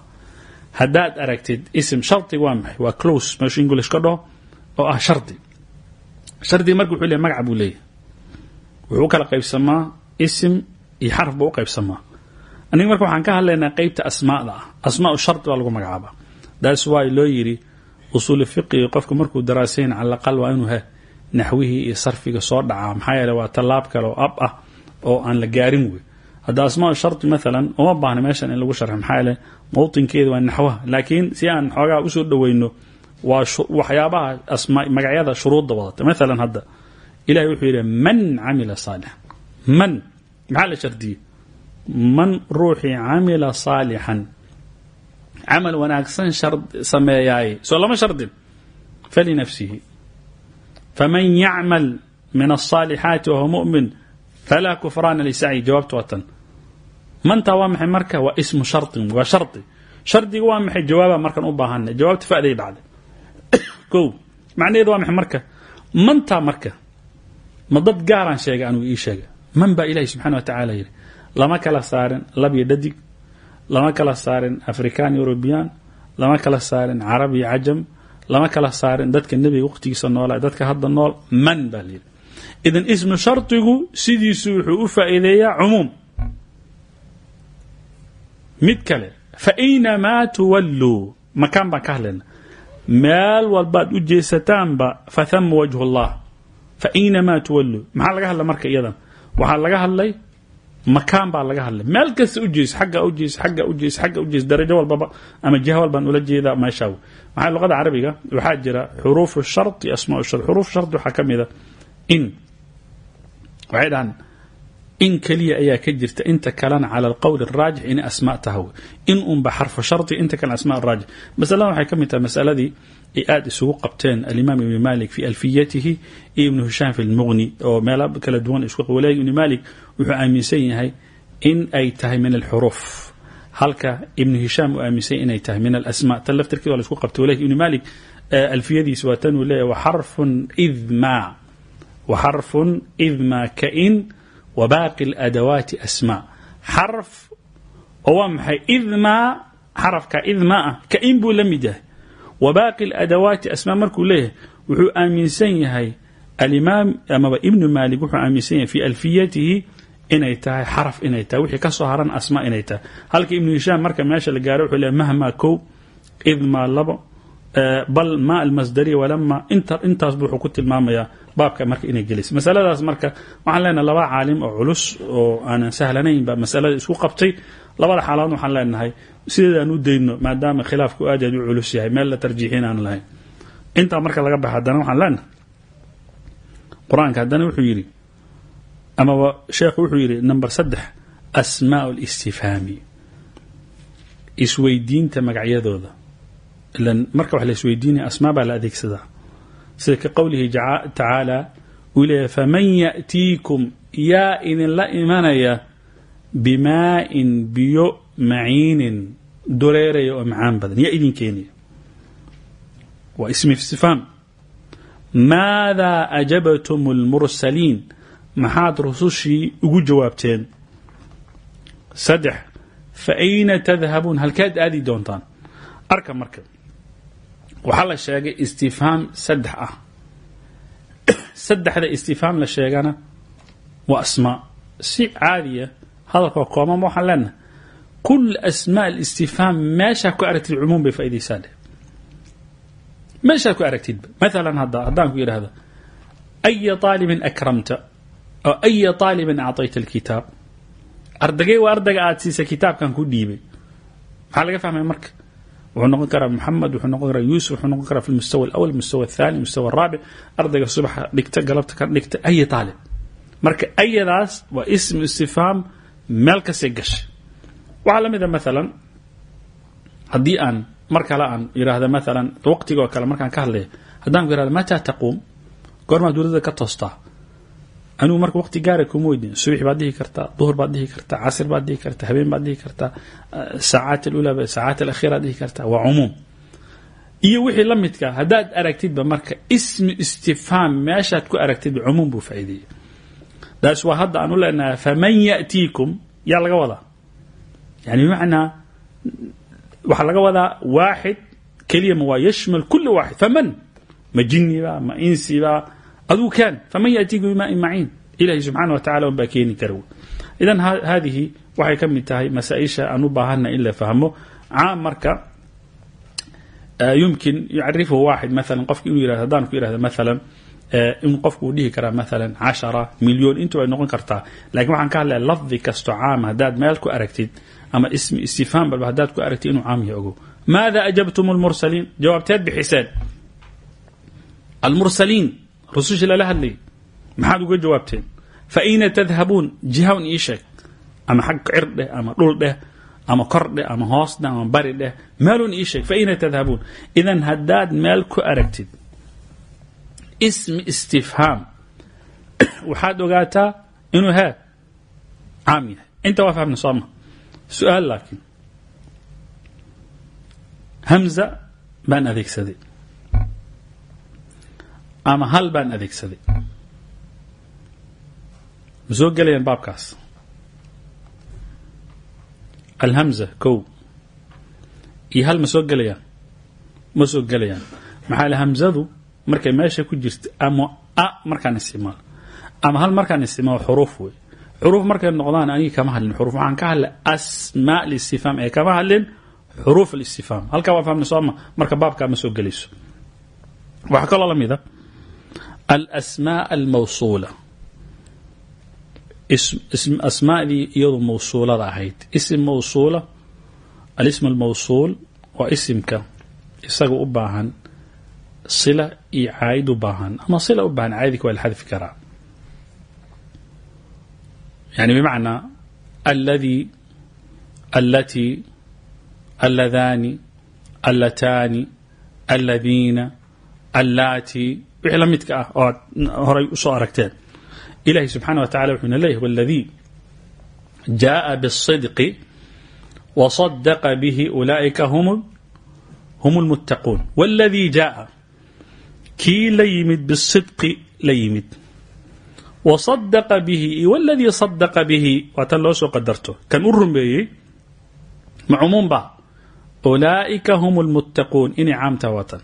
haddaad aragtid ism shardi waa maxay? Waa close meeshu english ka dhaho oo ah shardi shardiga marka wuxuu leeyahy magaca buu leeyahay. Wuxuu kala qaybsamaa isim iyo xarf buu u qaybsamaa aniga marka waxaan ka hadlaynaa qeybta asmaada ah. Asmaa shardi baa lagu magacaabaa that's why loo yidhi usuuli fiqiga qofka markuu daraasayn cala aqal waa inuu he naxwihii iyo sarfiga soo dhacaa. Maxaa yeele waa tallaab kale oo ab ah oo aan la gaarin wey hadda asmaa shardi maalan uma baahna meeshan in lagu sharxo. Maxaa yeele mawtinkeeda waa naxwaha. Laakiin si aan xoogaa u soo dhoweyno waa waxyaabaha magacyada shuruudda wadata maalan hadda ilahay wuxuu yidhi man camila saalixan man maxaa la shardiyey man ruuxii camila saalixan. Camal wanaagsan sameeyaaye soo lama shardin. Falinafsihi faman yacmal min asaalixaati wahuwa mumin falaa kufraana lisacyi jawaabta waa tan. Mantaa waa maxay marka? Waa ismu sharin waa shardi. Shardiga waa maxay? Jawaaba u baahana jawaabta faday dhacday o *coughs* macnaheedu waa maxay marka? Mantaa marka ma dad sheega anigu ii sheega man baa ilahi subxana wa tacaala yidhi lama kala saarin lab iyo dhadig lama kala saarin african eurobiyaan lama kala saarin carab iyo cajam lama kala saarin dadka nebiga waqtigiisa noolaa dadka hadda nool man baa layidhi idan ismu shardigu sidiisu wuxuu u faa'iideeyaa cumuum. Mid kale fainamaa tuwalluu makaan baan ka hadlayna. Meel walbaad u jeesataanba fathama wajhu اllah fainamaa tuwalluu maxaa laga hadla marka iyadan? Waxaa laga hadlay makaan baa laga hadlay. Meel kasta u jees agga u jees agga u jees agga u jees darajo walbaba ama jiha walbaan ula jeedaa meeshaa maxaa luqada carabiga? Waxaa jira xuruufu shart iyo asmaa shart xuruuf shart waxaa ka mida in waxay dhahaan in keliya ayaa ka jirta inta kalena cala alqowl araajix inay asmaa taha in unba xarfu shardi inta kale asmaa raajix. Masaladan waxay ka mid tahay masaladii ay aada isugu qabteen alimaam ibni malik fi alfiyatihi iyo ibnu hishaam fi lmuqni oo meelo kala duwan isku walahi ibni malik wuxuu aaminsan yahay in ay tahay min alxuruuf halka ibnu hishaam uu aaminsan inay tahay min alasma tan laftirkeed waa la isku qabtay walahi ibni malik alfiyadiisa waa tan uu leeyahy waxarfun idma waxarfun idma kain wbaaqi اladawaati asmaa xaraf oo waa maxay xarafka idmaa ah kain buu la mid yahay wabaaqi اladawaati asmaa markuu leeyahay wuxuu aaminsan yahay alimaam amaba ibnu malik wuxuu aaminsan yahay fi alfiyatihi inay tahay xaraf inay tahay wixii ka soo haran asmaa inay tahay. Halka ibnu hishaam marka meesha la gaaro wuxuu leeyahy mahmaa kow idmaa labo bal ma almasdariya walama intaas bu wuxuu ku tilmaamayaa baabka marka inay gelaysa masaladaas marka waxaan leenahay laba caalim oo culus oo aanan sahlanayn baa masalada isku qabtay sideedaan u dayno maadaama khilaafku aad aad u culus yahay meel la tarjiixin aan lahayn. Intaa marka laga baxa haddana waxaan leenahay qur'aanka haddana wuxuu yidhi amaba sheekhu wuxuu yidhi number saddex asmaa listifhaami isweydiinta magacyadooda. Ilan marka wax la isweydiinaya asmaa baa la adeegsadaa. Sida ka qowlihi tacaala uu leeyahy faman ya'tiikum yaa idinla imanaya bimaa'in biyo maciinin dureeraya oo macaan badan. Yaa idin keenaya waa ismi istifhaam maadaa ajabtum اlmursaliin maxaad rusushii ugu jawaabteen? Saddex. Fa ayna tadhabuun? Halkaad aadi doontaan. Arka marka. Waxaa la sheegay istifhaam saddex ah. Saddexda istifhaam la sheegana waa asmaa. Si caadiya hadalkoo kooban waxaan leenahay kul asmaa alistifhaam meeshaa ku aragtid cumuum bay faaidaysaa dheh meeshaad ku aragtidba maalan hadda haddaan ku yidhaahdo aya aalibin akramta oo aya aalibin acطayta alkitaab ardagay waa ardayga aad siisa kitaabkan ku dhiibay maxaa laga fahmaya marka wuxuu noqon karaa moxamed wuxuu noqon karaa yuusuf wuxuu noqon karaa fi lmustawa alawal mustawa athani mustawa araabic ardayga subaxa dhigta galabta ka dhigta aya aalib marka ayadaas waa ismu istifhaam meel kastay gashay waxaa la mid a maalan aan mar kale aan yidhaahda maalan waqtiga oo markaan ka hadlaya haddaan ku yihahda mataa taquum? Goormaad dowladda ka toostaa. Anigu marka waqti gaara kuma weydin. Subax baad dhihi kartaa duhur baad dhihi kartaa casr baad dhihi kartaa habeen baad dhihi kartaa saacaat alula saacaat alakhiraad dhihi kartaa. Waa cumuum. Iyo wixii la midka haddaad aragtidba marka ismi istifhaam meeshaad ku aragtidba cumuum buu faa'iideeyey. Daas waa hadda aan u leenahay faman ya'tiikum yaa laga wadaa yani bimacnaa waxaa laga wadaa waaxid keliya ma waa yashmal kula waaxid faman ma jiniba ma insiba aduu kaan faman yatiikum bimain maciin ilahi subxaana wa tacala unbaa keeni kara idan haadihi waxay ka mid tahay masaaisha aan u baahana in la fahmo caam marka yumkin yucarifuhu waaxid maala qofki inuu yiraahdo haddaan ku yiraahdo maalan in qofku uu dhihi karaa maalan cashara milyoon intu ay noqon kartaa lakiin waxaan ka hadlaya lafdi kasto caam haddaad meel ku aragtid ama ismi istifhaam balba haddaad ku aragtid inuu caam yahay ogow maada ajabtum lmursaliin jawaabteed bixiseen almursaliin rusushii lala hadlayay maxaad uga jawaabteen fa ayna tadhabuun? Jihawn ii sheeg. Ama xag cir ama dhul dheh ama kor ama hoos dheh ama bari dheh. Meelun ii sheeg. Fa ayna tadhabuun? Idan haddaad meel ku aragtid ismi istifhaam *coughs* waxaad ogaataa inuu haa caam yahay. Inta waa fahmna sooma su'aal laakiin. Hamza baan adeegsaday. Ama hal baan adeegsaday. Ma soo gelayaan baabkaas? Alhamza kow. Iyo hal ma soo gelayaan? Ma soo gelayaan. Maxaa hamzadu markay meesha ku jirta ama a markaan isticmaalo ama hal markaan isticmaalo xuruuf wey xuruuf markay noqdaan anigi kama hadlin. Xuruuf waxaan ka hadlay asmaa listifhaam ee kama hadlin xuruuf alistifhaam halkaa waa fahmna sooma marka baabkaa ma soo gelayso waxaa kaloo la mida alasmaa almawsuula asmaadii iyadu mawsuulada ahayd. Isim mawsuula alism almawsuul waa isimka isaga u baahan sila iyo caayid u baahan. Ama sila u baahan caayidka waa la xadfi يعني بمعنى الذي التي اللذان اللتان الذين اللاتي wixii la midka ah oo aad horay usoo aragteen ilahi subxaana wa tacala wuxuuna leeyahy waladii jaءa bالصidqi وصدqa bihi ulaa'ika hum اlmuttaquun wاladii jaءa kii la yimid biالصidqi la yimid wasadaqa bihi iyo waladii sadaqa bihi waa tan loo soo qadarto. Kan u rumeeyey macumuumba ulaaika hum lmuttaquun inay caamtaha waa tan.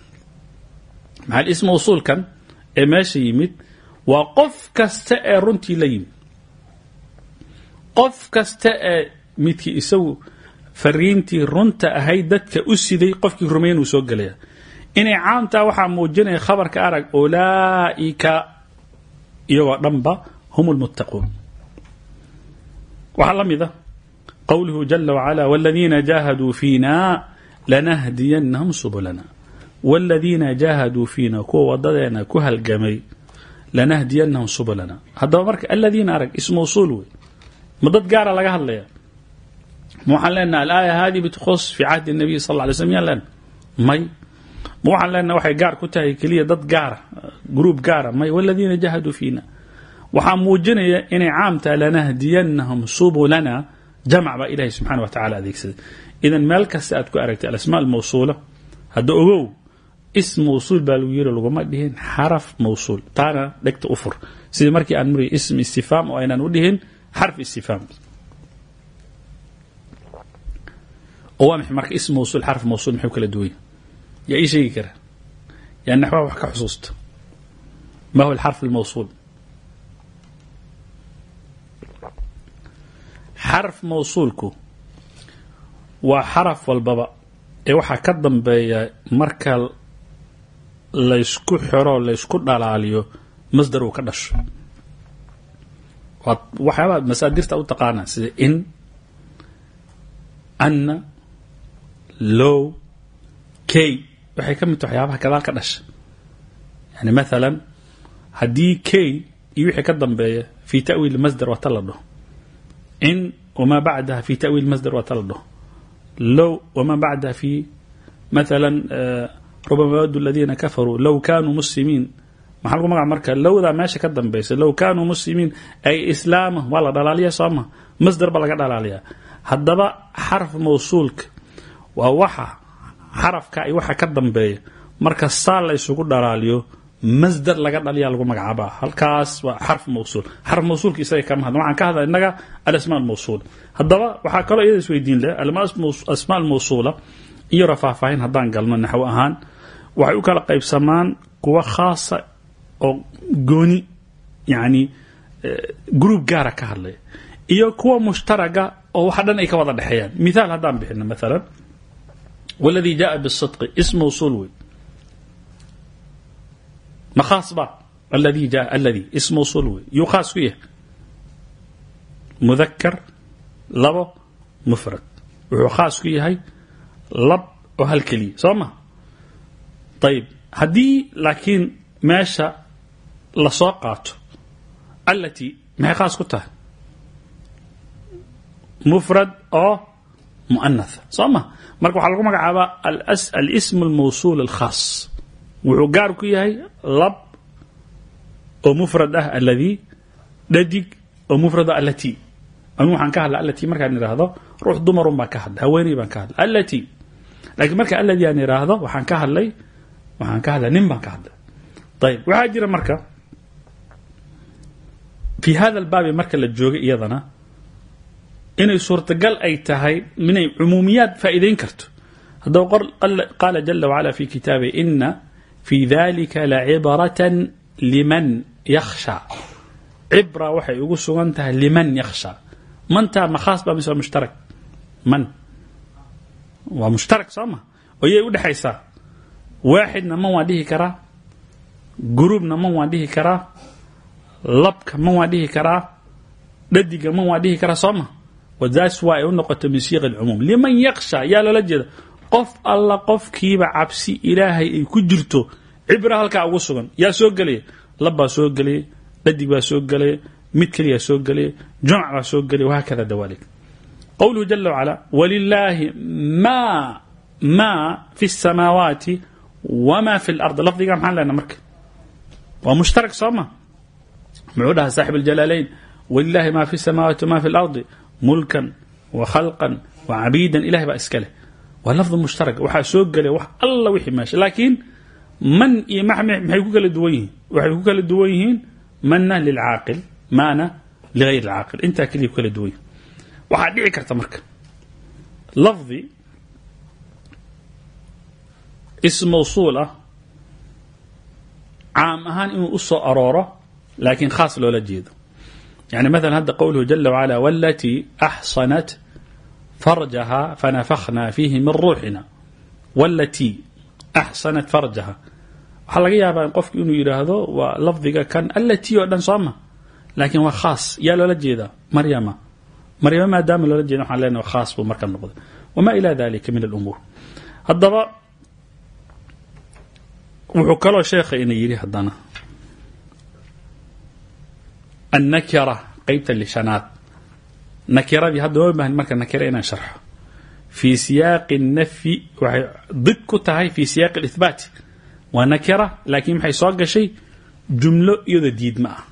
Maxaa isma usuulkan ee meesha yimid waa qof kasta ee runtii la yimid. Qof kasta ee midkii isagu fariintii runta ahayd dadka u siday qofkii rumayn soo gelaya inay caamtaha waxaa muujinaya khabarka arag ulaaika iyagoo dhanba hum lmuttaquun waxaa la mid ah a qowluhu jala wacala wladiina jaahaduu fiina lanahdiyanahum subulana. Wladiina jaahaduu fiina kuwa wadadeena ku halgamay lanahdiyanahum subulana. Haddaba marka aladiina arag ismawsuul wey. Ma dad gaara laga hadlaya ma waxaan leenaha alaaya haadi bitkhus fi cahdi nabiy sal ly slm yaan leenaha may ma waxaan leenaha waxay gaar ku tahay keliya dad gaara gruub gaara may wladiina jahaduu fiina. Waxaa muujinaya inay caamtaa lanahdiyanahum subulana jamc baa ilahi subxana wa tacala adeegsaday. Idan meel kasta aad ku aragtay alasmaa almawsuula hadda ogow ism mawsuul baa lagu yiri laguma dhihin xaraf mawsuul. Taana dhegta u sidii markii aan muriy ism istifhaam oo aynaan u dhihin xarf istifhaam oo waa marka ism mawsuul xarf mawsuul maxay kala duwanya yaa ii sheegi kara. Yaa naxwaha wax ka xusuusta. Ma huwa alxarf almawsuul. Xaraf mawsuulku waa xaraf walbaba ee waxaa ka dambeeya marka laysku xiro laysku dhalaaliyo masdar uu ka dhasho. Waa waxyaabaa u taqaanaa sida in anna low kay waxay ka mid tahay waxyaabaha gadaal ka dhasha. Yani maalan haddii kay iyo wixii ka dambeeya fi ta'wiil masdar waa ta la dhaho in wma bacdaha fi tawiil masdar waa ta la dhaho low wma bacdaha fi maala rubama wadu aladiina kafaruu low kanuu muslimiin. Maxaa lagu magaca marka lowdaa meesha ka dambaysa low kanuu muslimiin ay islaama waa la dhalaaliya sooma masdar ba laga dhalaaliyaa. Haddaba xarafka ay waxa ka dambeeya. Marka saa la ysugu dhalaaliyo masdar laga dhaliyaa lagu magacaaba halkaas waa xarf mawsuul. Xarf mawsuulka isaga kama hadla waxaan ka hadla innaga alasmaa almawsuula haddaba waxaa kaloo iyada isweydiin leh asmaa almawsuula iyo rafaahfaahin haddaan galno naxwo ahaan waxay u kala qaybsamaan kuwa khaasa oo gooni yacni gruub gaara ka hadlaya iyo kuwa mushtaraga oo waxa dhan ay ka wada dhexeeyaan. Mithaal haddaan bixino maalan waladii jaءa bisidqi ism mawsuul wey ma khaas ba aladi ja aladi ism mawsuul wey yuu khaas ku yahay mudakar labo mufrad wuxuu khaas ku yahay lab oo hal keliya soo ma ayib haddii laakiin meesha la soo qaato alati maxay khaas ku tahay mufrad oo muanatha soo ma marka waxaa lagu magacaabaa alism almawsuul alkhaas wuxuu gaar ku yahay lab oo mufrad ah aladii dhadig oo mufrad ah alati anu waxaan ka hadla alati markaan idhaahdo ruux dumarun baan ka hadla haweeney baan ka hadla alati laakiin marka aladi aan idhaahdo waxaan ka hadlay waxaan ka hadlay nin baan ka hadlay. Ayib waxaa jira marka fi hada albaabi marka la joogay iyadana inay suurtagal ay tahay inay cumuumiyaad faa'iideyn karto. Haddaba qaala jala wacala fi kitaabi ina fi dalika lacibrata liman yakhsha. Cibra waxay ugu sugan tahay liman yakhsha. Mantaa ma khaas baa mise waa mushtarak. Man. Waa mushtarak soo ma? U dhexaysaa waaxidna man waan dhihi karaa? Guruubna man waan dhihi karaa? Labka man waan dhihi karaa? Dhadiga man waan dhihi karaa soo ma wadaas waa ay u noqoto min siiq alcumuum liman yaksha yaa loola jeeda qof alla qofkiiba cabsi ilaahay ay ku jirto cibra halkaa ugu sugan yaa soo gelaya lab baa soo gelaya dhadig baa soo gelaya mid keliyaa soo gelaya jumc baa soo gelaya wahakada dawaalik qowluhu jala wacala walilaahi ma ma fi الsamaawaati wma fi اlard lafdiga maxaan lena marka waa mushtarak soo ma muxuu dhaha saaxib اljalaalayn wlilahi ma fi الsamaawaati wma fi اlardi mulkan wa khalqan wa cabiidan ilahay baa iska leh. Waa lafdi mushtarak waxaa soo gelaya wax alla wixii meesha laakiin man iyo maxay ku kala duwan yihiin? Waxay ku kala duwan yihiin manna lilcaaqil maana ligayr اlcaaqil intaa keliya ku kala duwan yihiin waxaa dhici karta marka lafdi ism mawsuul ah caam ahaan inuu u laakiin khaas loola jeedo يعني مثلا هذا قوله جل وعلا والتي أحصنت فرجها فنفخنا فيه من روحنا والتي أحصنت فرجها waxaa laga yaabaa qofku inuu yidhaahdo waa lafdiga kan allati oo dhan sooma laakiin waa khaas yaa loola jeedaa maryama maryama maadaama loola jeeda waxaan leenahay khaas buu marka noqday wama ila dalika min alumuur haddaba wuxuu kaloo sheekha ina yidhi haddana annakira qeybta lishanaad nakiradii hadda uma baahni marka nakira inaan sharxo fii siyaaqi nafyi waxay did ku tahay fii siyaaqi alihbaati waa nakira laakiin maxay soo gashay jumlo iyadoo diidma ah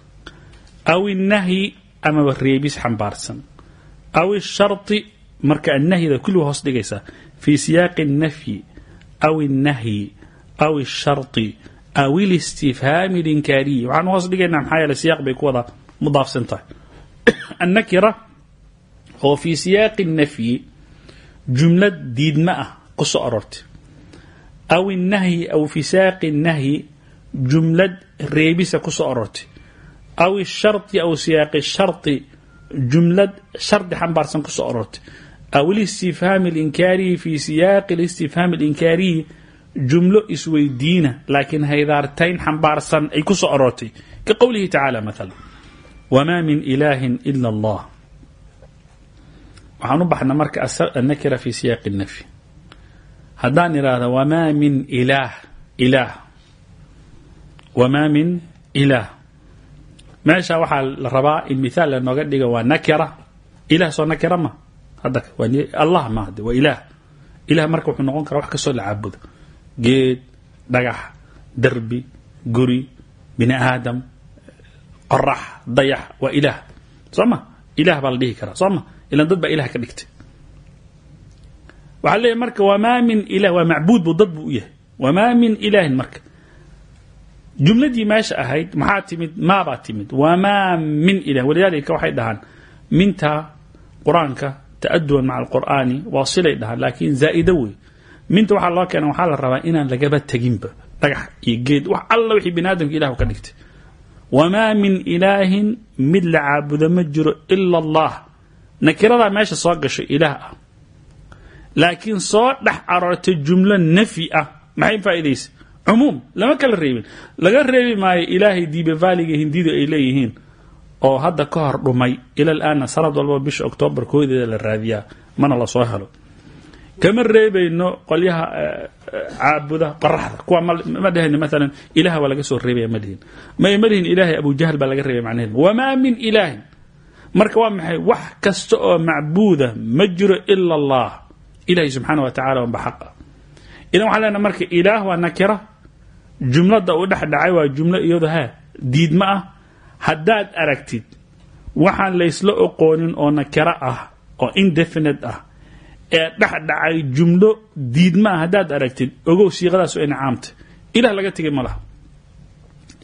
aw innahyi amaba reebis xambaarsan aw isharti marka annahyida kulliga hoos dhigaysaa fii siyaaqi alnafyi aw innahyi aw isharti aw ilistifhaami linkaariyi waxaan hoos dhigaynaa maxaa yeele siyaaq bay ku wada mudaafsan tahay annakira oo fii siyaaqi nafyi jumlad diidma ah ku soo aroortay aw innahyi aw fii siyaaqi nahyi jumlad reebisa ku soo aroortay aw isharti aw siyaaqi sharti jumlad shardi xambaarsan ku soo aroortay aw ilistifhaami alinkaariyi fii siyaaqi alistifhaami alinkaariyi jumlo isweydiina laakiin haydaartayn xambaarsan ay ku soo aroortay ka qowlihi tacaala maala wma min ilaahi ila allah waxaan u baxna marka annakira fi siyaaqi nafyi haddaan idhaahda wmaa min ilaah ilaah wamaa min ilaah meesha waxaa la rabaa in mithaal lanooga dhiga waa nakira ilah soo nakira ma hadda allah ma hade waa ilaah ilah marka wuxuu noqon karaa wax kastoo la caabudo geed dhagax derbi guri bini aadam qorax dayax waa ilaah. Soo ilah baa la dhihi karaa. Soo dad baa ilah ka dhigtay. Waxaa leeyahy marka wamaa min ilah waa macbuud buu dad buu u yahay. Min ilaahin marka. Jumladii meesha ahayd maxaa timid? Maabaa timid. Wamaa min ilah walidaalika waxay dhahaan minta qur'aanka ta'aduwan maca alqur'aani waa silay dhahaan laakiin zaa'ido wey minta waxaa loo keena waxaa la rabaa inaan lagaba teginba. Dhagax iyo geed wax alla wixii bini ilahu ka dhigtay wamaa min ilaahin mid la caabudo ma jiro ila allah nakiradaa meesha soo gashay ilaah ah laakiin soo dhex aroortay jumlo nafyi ah maxay faa'iidaysa cumuum lama kala reebin laga reebi maayo ilaahay diibavaaliga hindidu ay leeyihiin oo hadda ka hor dhumay ila alaana sanad walba bisha oktoobar koodeeda la raadiyaa mana la soo helo kama reebayno qolyaha caabuda qoraxda kuwa ma dhehayno maalan ilaah waa laga soo reebaya ma dhihin may ma dhihin ilaahay abujahl baa laga reebaya macnaheed wamaa min ilaahin marka waa maxay wax kasta oo macbuuda ma jiro ila allah ilahi subxaana wa tacala unba xaqa idan waxaa leenaha marka ilaah waa nakira jumlada uu dhex dhacay waa jumlo iyado ha diidma ah haddaad aragtid waxaan laysla oqoonin oo nakiro ah oo indefinite ah ee dhexdhacay jumlo diidmaa haddaad aragtid. Ogow siiqadaas inay caamtay ilah laga tegay malaha laha.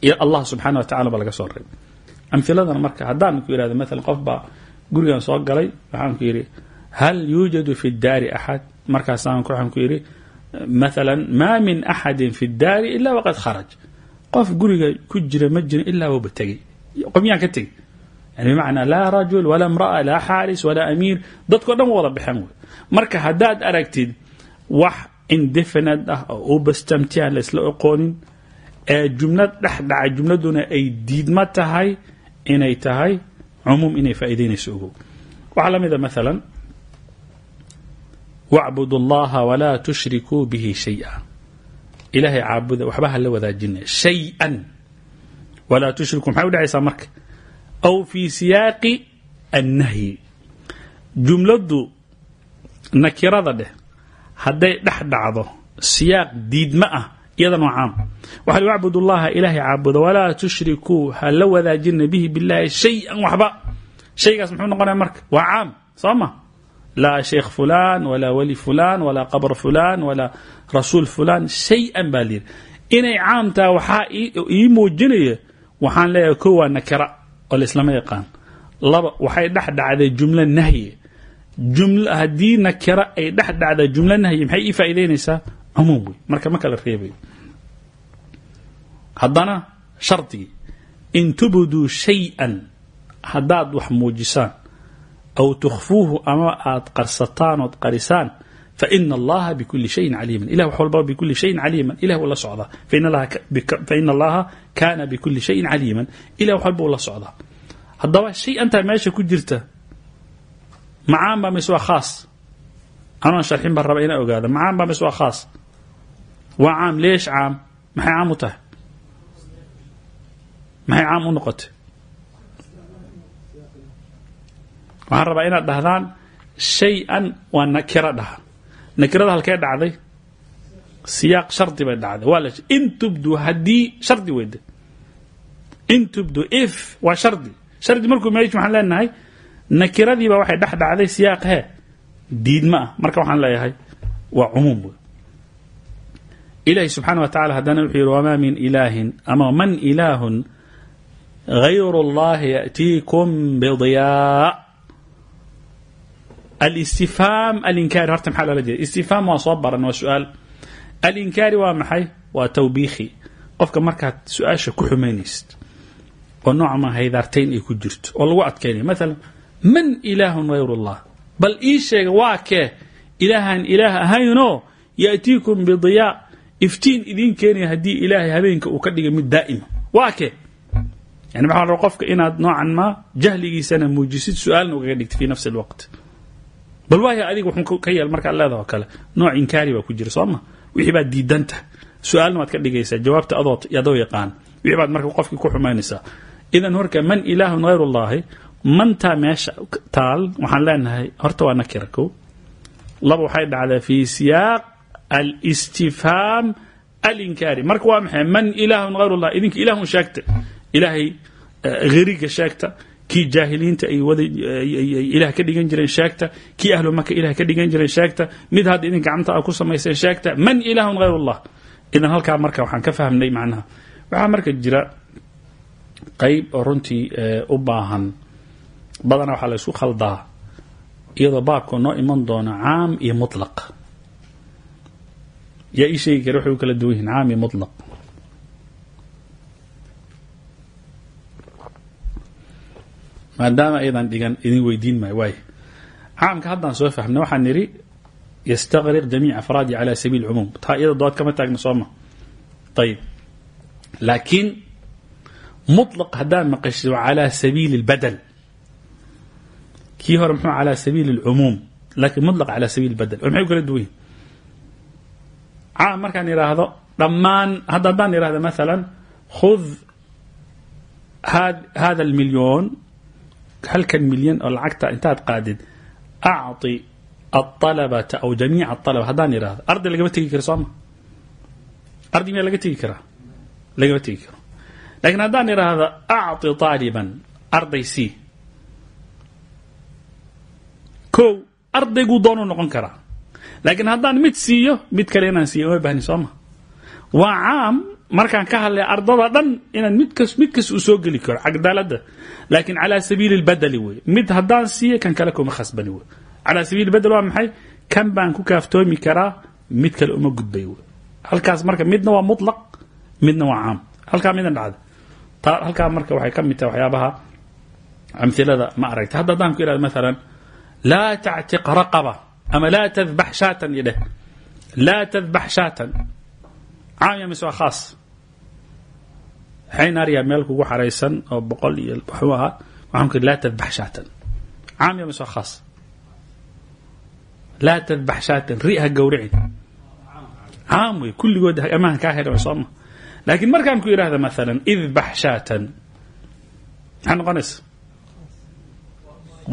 Iyo allah subxana wa tacala baa laga soo reebay. Amiladan marka haddaan ku ihahdo maalan qof baa gurigan soo galay waxaan ku yidhi hal yuujadu fi daari axad markaasaan waxaan ku yidhi maalan maa min axadin fi daari ila waqad kharaj. Qof guriga ku jira ma jira ilaa waba tegay qomyaan ka tegay yani bimacnaa laa rajul walaa imra'a laa xaaris walaa amiir dadkao dhan wada baxeen wey. Marka haddaad aragtid wax indefinite ah oo ubastamtia la isla oqoonin ee jumlad dhex dhaca jumladuna ay diidma tahay inay tahay cumuum inay faa'iidaynayso ogow. Waxaa la mida maalan wacbudu allaha walaa tushrikuu bihi shaya. Ilaahay caabuda waxba ha la wadaajinaya shay-an. Walaa tushriku maxay udhacaysaa marka aw fii siyaaqi annahyi jumladdu nakirada dheh hadday dhex dhacdo siyaaq diidma ah iyadan waa caam waxa wacbud allaha ilaahay caabuda walaa tushrikuu ha la wadaajina bihi billahi shay-an waxba shaygaas muxuu noqonaya marka waa caam soo ma laa sheekh fulan walaa weli fulan walaa qabr fulan walaa rasuul fulan shay-an baa layidhi inay caam taha waxaa ii muujinaya waxaan leeyahay ko nakira oo laislama yaqaan. Laba waxay dhex dhacday jumlo juml haddii nakira ay dhex dhacda jumlo nahyi maxay ii faa'iidaynaysaa? Cumuum wey marka ma kala reebayo haddana shardigii in tubduu shay-an haddaad wax muujisaan aw tukhfuuhu ama aad qarsataan ood qarisaan faina allaha bikuli shayin caliiman ilah wax walbaba bikuli shayin caliiman ilah wuu la faina allaha kaana bikuli shayin caliiman ilah wax walba uu la socdaa haddaba shay antaa meesha ku jirta macaan baa mise waa khaas anoon sharxin baan raba inaa ogaada macaan baa mise waa khaas waa caam leesh caam maxay caam u tahay maxay caam u noqotay nakirada halkee dhacday? Siyaaq shardi bay dhacday. Waa in tubdu haddii shardi weyde in tubdu if waa shardi. Shardi markuu meesh waxaan leenahay nakiradiiba waxay dhacday siyaaq hee. Diidma ah. Marka waxaan leeyahay waa cumuum wey ilaahi wa tacala haddana wuxuu yidhi wamaa min ilaahin ama man ilaahun hayru اllahi ya'tiikum bidiyaa alistifhaam alinkaari horta maxaa loola jeeda istifhaam waa soo baran waa su'aal. Alinkaari waa maxay? Waa tawbiikhi. Qofka markaad su'aasha ku xumaynaysid oo noocma haydaartayn ay ku jirto oo lagu adkaynaya maala man ilaahun hayr اllah bal ii sheega waa kee? Ilaahaan ilaah ahaynoo? Ya'tiikum bidiyaa iftiin idiin keenaya haddii ilaahay habeenka uu ka dhigay mid daa'ima. Waa kee? Yani maxaa la qofka inaad noocan jahligiisana muujisid su'aalna ugaga dhigta fi nafsi اlwaqt bal waaya adiga wuxuu ka yeel markaad leedaha oo kale. Nooc inkaari baa ku jira soo ma? Wixii baad diidanta. Su'aalna waad ka dhigaysaa jawaabta adoo adoo yaqaan. Wixii baad marka qofkii ku xumaynaysaa idan horka man ilaahun hayr اllahi mantaa meesha taal waxaan leenahay horta waa nakira ko laba waxay dhacdaa fi siyaaq alistifhaam alinkaari. Marka waa maxay? Man ilaahun hayr اllah idinka ilahun sheegta. Ilaahay heriga sheegta kii jaahiliinta ay wadilah ka dhigan jireen sheegta kii ahlu maka ilah ka dhigan jireen sheegta mid hadda idin gacanta a ku samayseen sheegta man ilaahun hayr allah idan halkaa marka waxaan ka fahmnay macnaha. Waxaa marka jira qayb oo runtii eh, u baahan. Badanaa waxaa la khaldaa iyadoo baabka noo iman doono caam iyo mulaq yaa ii sheegi kara waxay kala duwan yihiin caam iyo mulaq maadaama aydan dhigan idin weydiin maayo waay caamka haddaan soo fahmna waxaan nidhi yastaqriq jamiic afraadi cala sabiil cumuum taa iyada dood kama taagna sooma ayib laakiin muطlaq haddaan maqashid waa calaa sabiili اlbadel kii hore muxuu calaa sabiili اlcumuum laakiin muطlaq calaa sabiili اlbadel oo maxay u kala duwan yihin caam markaan idhaahdo dhammaan hadda haddaan idhahdo maala khud hada اlmilyoon halkan milyan oo lacagta intaad qaadid acطi aلطalabata aw jamiic aلطalaba haddaan idhahdo arday lagama tegi kara sooma arday miyaa laga tegi karaa lagama tegi karo lakiin haddaan idhaahdo acطi طaaliban arday c kow ardayguu doonuu noqon karaa laakiin haddaan mid siiyo mid kale inaan siiyo uma bahni sooma waa caam markaan ka hadlay ardada dhan inaan midkas mid kas uu soo geli karo cadaaladda laakiin calaa sabiili اlbadeli wey mid haddaan siiyo kan kale kuma khasbani wey calaa sabiili badel waa maxay? Kan baan ku kaaftoomi karaa mid kale uma gudbay wey halkaas marka midna waa muطlaq midna waa caam. Halkaa midan dhacda. Taa halkaa marka waxay ka tahay waxyaabaha amhilada ma aragta. Hadda ku ihahdo maalan laa tactiq raqaba ama laa tadbax shaatan idheh laa tadbax shaatan. Caam ya mise waa xaynarya meel kugu xaraysan oo boqol iyo wuxuu ahaa waxaan laa tadbax shaatan caam ya mise waa khaas. Laa tadbax shaatan ri ha gawricin caam wey kulligood amahan kaa hela sooma laakiin markaan ku idhaahda maalan idbax shaatan maxay noqonaysa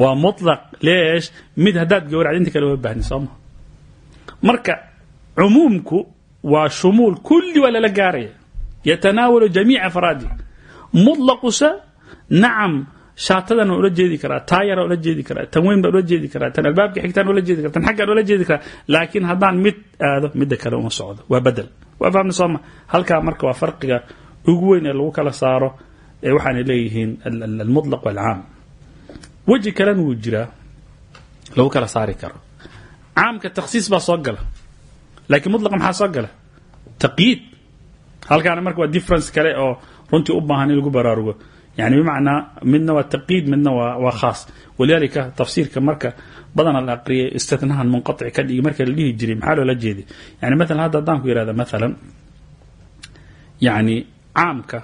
waa muطlaq leesh mid haddaad gawracda inta kale uma baahni sooma marka cumuumku waa shumuul kulli waa lala gaaraya yatanaawalu jamiic afraadi muطlaqusa nacam shaatadan waa ula jeedi karaa taayara ula jeedi karaa tan weyn baa ula jeedi karaa tan albaabka xigtaan ula jeedi kara tan xaggaan ula jeedi karaa laakiin haddaan mid aado midda kale uma socdo waa bedel waa fahmna sooma halkaa marka waa farqiga ugu weyn ee lagu kala saaro ee waxaanay leeyihiin almuطlaq walcaam weji kalena wuu jiraa lagu kala saari karo halkaana marka waa difference kale oo runtii u baahan in lagu baraarugo. Yani bimacnaa midna waa taqyiid midna waa khaas. Walidaalika tafsiirka marka badana la aqriyay istinahan munqaطic ka dhigi marka la dhihi jiray maxaa loola jeeday? Yani maalan hadda haddaan ku yihahda maalan yani caamka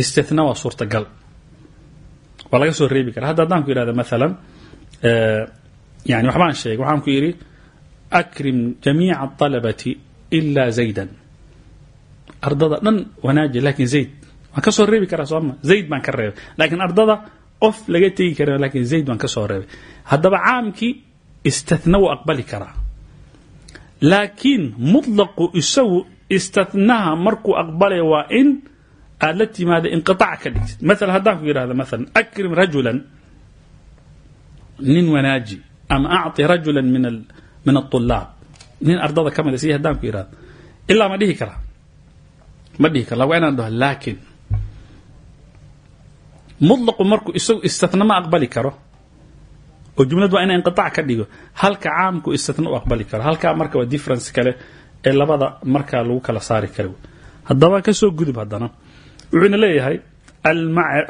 istina waa suurtagal. Waa laga soo reebi kara hadda haddaan ku yihahda maalan yani waxbaan sheegay waxaan ku yidhi akrim jamiica aطalabati ila zaydan ardada dhan wanaaji lakin zayd waan ka soo reebi karaa sooma zayd baan ka reebay laakiin ardada qof laga tegi kara lakin zayd baan ka soo reebay haddaba caamkii istithna wuu aqbali karaa laakiin muطlaqu isagu istithnaha markuu aqbalaya waa in aad la timaada inqiطac ka dhigtid maala haddaan ku yidhahda maalan akrim rajulan nin wanaaji ama acطi rajula min min aطulaab nin ardada ka mida si haddaan ku yidhahdo ilaa ma dhihi karaa ma dhihi kara waa inaan dhaho laakin mutlaqu markuu isagu istitna ma aqbali karo oo jumlad waa ina inqiaac ka dhigo halka caamku istitna u aqbali karo. Halkaa marka waa difference kale ee labada markaa lagu kala saari karo. Haddaba ka soo gudub haddana. Wuxuuna leeyahay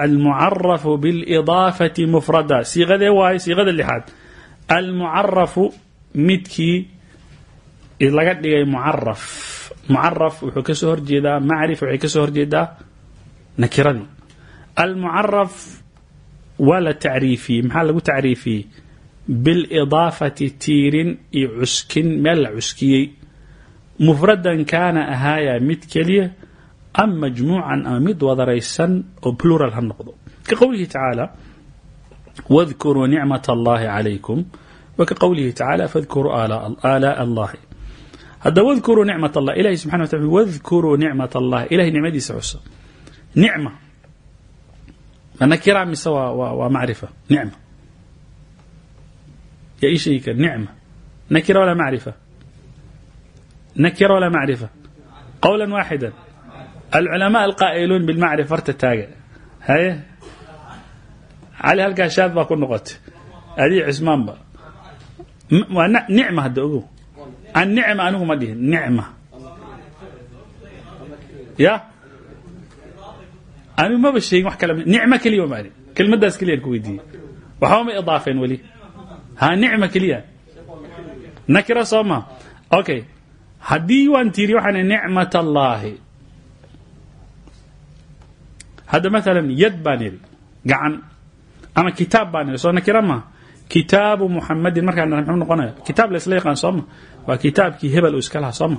almucarafu biاlidaafati mufrada. Siiqadee waaye siiqada lixaad. Almucarafu midkii laga dhigay mucaraf mucaraf wuxuu ka soo horjeedaa macrif waxay ka soo horjeedaa nakiradii. Almucaraf waa la tacriifiyey maxaa lagu tacriifiyey? Biاlidaafati tiirin iyo cuskin meel la cuskiyey. Mufradan kaana ahaaya mid keliya am majmuucan ama mid wadaraysan oo plural ha noqdo. Ka qowlihi tacaala wadkuruu nicmat allahi calaykum wa ka qowlihi tacaala fadkuruu aalaa allahi hadda wadkuruu nicmat allah. Ilahi subxana wataala wadkuruu nicmat allahi ilahay nicmadiisa xuso. Nicma. Nakira mise waa waa waa macrifa. Nicma. Yaa ii sheegi nicma. Nakira walaa macrifa. Nakira walaa macrifa. Qowla waaxida alculamaa alqaa'iluun bilmacrifa farta taaga. Haye? Cali halkaa shaad baa ku noqotay. Adii cismaanba waa nicma hadda annicma anigu ma dhihin nicma ya anigu maba sheegin wax kale nicmo keliya ma adhin kelmaddaas keliyaan ku weydiiyey waxba ma idaafeen weli ha nicma keliya nakira soo okay haddii waan tiiri waxaan nicmat allaahi hadda maalan yad baan idhi ama kitaab baan idhi nakira ma kitaabu muxamadin markaan muxuu noqonaya? Kitaab la isla yaqaan sooma? Waa kitaabkii hebel uu iska lahaa sooma?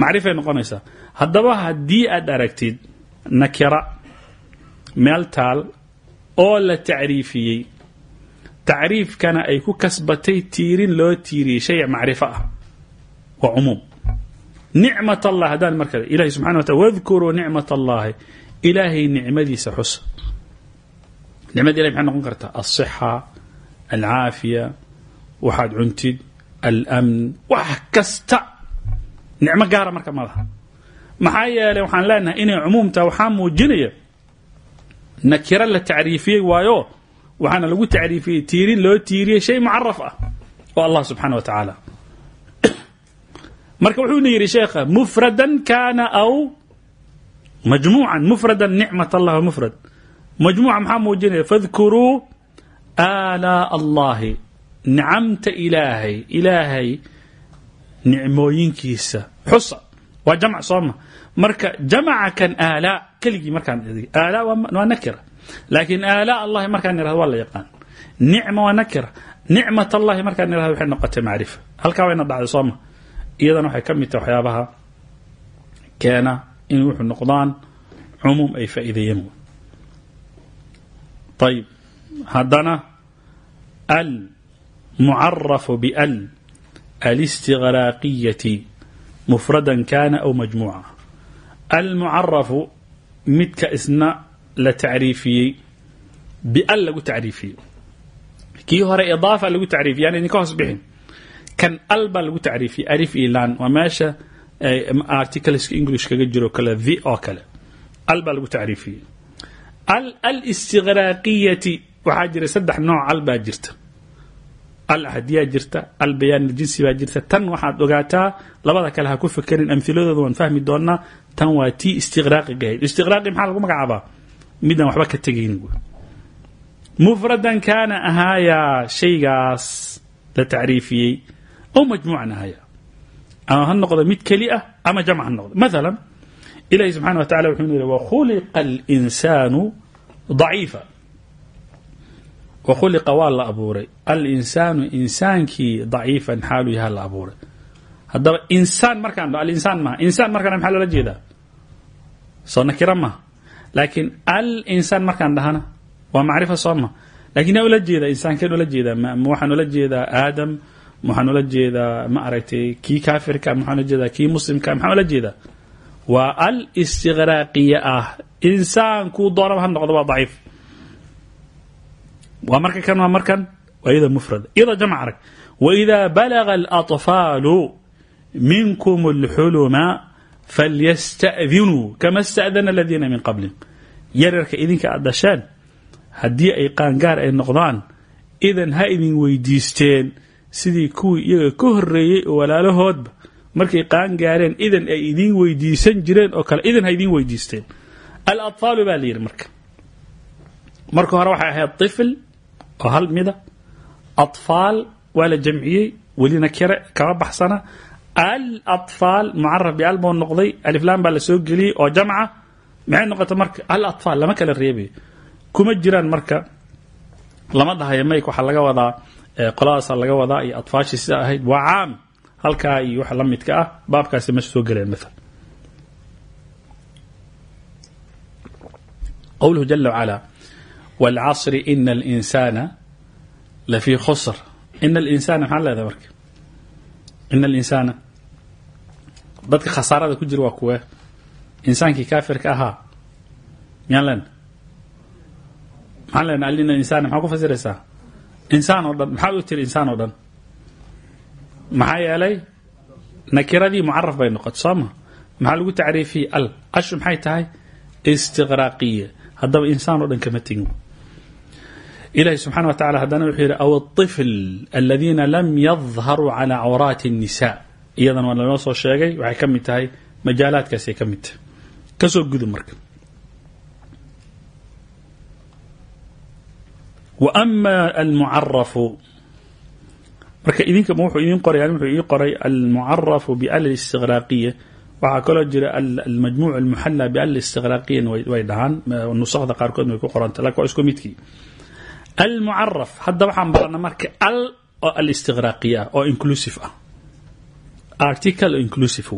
Macrifay noqonaysaa. Haddaba haddii aad aragtid nakira meel taal oo la tacriifiyey tacriifkana ay ku kasbatay tiirin loo tiiriyey shay macrifo ah waa cumuum. Nicmat allah haddaan marka ilahi subxana wa taala wadkuruu nicmat allahi ilaahay nicmadiisa xusa nicmada ilahi maxay noqon kartaa? Alصixa alcaafiya waxaad cuntid almn wax kasta. Nicmo gaara marka ma laha. Maxaa yeelay waxaan leenahay inay cumuumtaa waxaa muujinaya nakiro la tacriifiyey waayo waxaana lagu tacriifiyey tiirin loo tiiriyey shay mucaraf ah oo allah subxaana wa tacaala. *clears throat* Marka wuxuuna yidhi sheekha mufradan kaana aw majmuucan. Mufradan nicmat allah mufrad. Majmuuca maxaa muujinaya? Fadkuruu aalaa allahi nicamta ilaahay ilaahay nicmooyinkiisa xusa waa jamc sooma marka jamaca kan aalaa keligii markaan aalaa waa nakira laakiin aalaa allahi markaan irahdo waa la yaqaan nicma waa nakira nicmat allahi markaan irahdo waxay noqotay macrifa halkaa wayna dhacday sooma iyadana waxay ka mid tahay waxyaabaha keena in wuxuu noqdaan cumuum ay faa'iideeyeen ayib haddana al mucarafu bial alistiqraaqiyati mufradan kana aw majmuuca. Almucarafu midka isna la tacriifiyey bial lagu tacriifiyey. Kii hore idaafa lagu tacriifiyey aan idinka hoos bixin. Kan al baa lagu tacriifiyey alif ilan waa meesha articleska english kaga jiro kale the oo kale. Al baa lagu tacriifiyey. Al alistiqraaqiyati waxaa jira saddex nooc al baa jirta. Al ahadiyaa jirta al bayaan aljinsi baa jirta. Tan waxaad ogaataa labada kale ha ku fakerin amhiladooda waan fahmi doonaa tan waa tii istiqraaqiga ahayd istiqraaqi maxaa lagu magacaabaa? Midaan waxba ka tegayn mufradan kaana ahaayaa shaygaas la tacriifiyey oo majmuucan ahaayaa. Ama ha noqdo mid keli ah ama jamc ha noqdo. Maala ilahi subxana wa tacala wuxuu yidhi wakhuliqa alinsaanu daciifa wakhuliqa waa la abuuray. Alinsaanu insaankii daciifan xaalu yaha la abuuray. Haddaba insaan markaan dho alinsaan maha insaan markaan maxaa loola jeedaa? Soo nakira maha laakiin al insaan markaan dhahana waa macrifa soo ma. Lakin yaa ula jeedaa insaankeen ula jeedaa. Ma waxaan ula jeedaa aadam waxaan ula jeedaa ma aragtay kii kaafirka waxaan ula jeedaa kii muslimka maxaan ula jeedaa. Waa al istiqraaqiya ah insaankuu doonaba ha noqdo waa daciif waa marka kan waa markan waa iyada mufrada iyadoo jamc arag wإida balaga الأطfaalu minkum اlxuluma falyastأdinuu kama اstأdana اladiina min qablihim yaryarka idinka aad dhasheen haddii ay qaangaar ay noqdaan idan ha idin weydiisteen sidii kuwii iyaga ka horeeyey oo walaalahoodba markay qaan gaareen idan ay idiin weydiisan jireen oo kale idan ha idiin weydiisteen alaطfaalu baa la yidhi marka marka hore waxay ahayd طifl oo hal mida aطfaal waa la jamciyey welina kere kama baxsana alaطfaal mucaraf bial buu noqday aliflaan baa la soo geliyey oo jamca maxay noqota marka alaطfaal lama kala reebayo kuma jiraan marka lama dhahayo mayk waxaa laga wadaa qoladaasa laga wadaa iyo atfaashii sida ahayd waa caam halkaa iyo waxa la midka ah baabkaasi meesha soo geleen maala qowluhu jala wacala walcasri ina alinsaana la fii khusr ina alinsana maxaa leedahay marka ina alinsaana dadka khasaarada ku jira waa kuwee insaankii kaafirka ahaa miyaan leena maxaan leena al ina alinsana maxaa ku fasiraysaa insaan oo dhan maxaa u tiri insaan oo dhan maxaa yeelay nakiradii mucaraf bay noqotay soo ma maxaa lagu tacriifiyey al ashu maxay tahay istiqraaqiya haddaba insaan oo dhan kama tegin ilahi subxana wa tacala haddana wuxuu yidhi aw aطifl aladiina lam yadharuu cala cawraati الnisa iyadana waa lanoo soo sheegay waxay ka mid tahay majaalaadkaasay ka mid tahay kasoo gudub marka وأma almucarafu marka idinka wuxuu idin qoray wuxuu ii qoray almucarafu bial اstiqraaqiya waxaa kaloo jira almajmuuc almuxala bial istiqraaqiyan way dhahaan nusakda qaarkoodna way ku qoranta lakin waa isku midkii almucaraf hadda waxaan barana marka al oo alistiqraaqiya oo inclusive ah. Article oo inclusive wey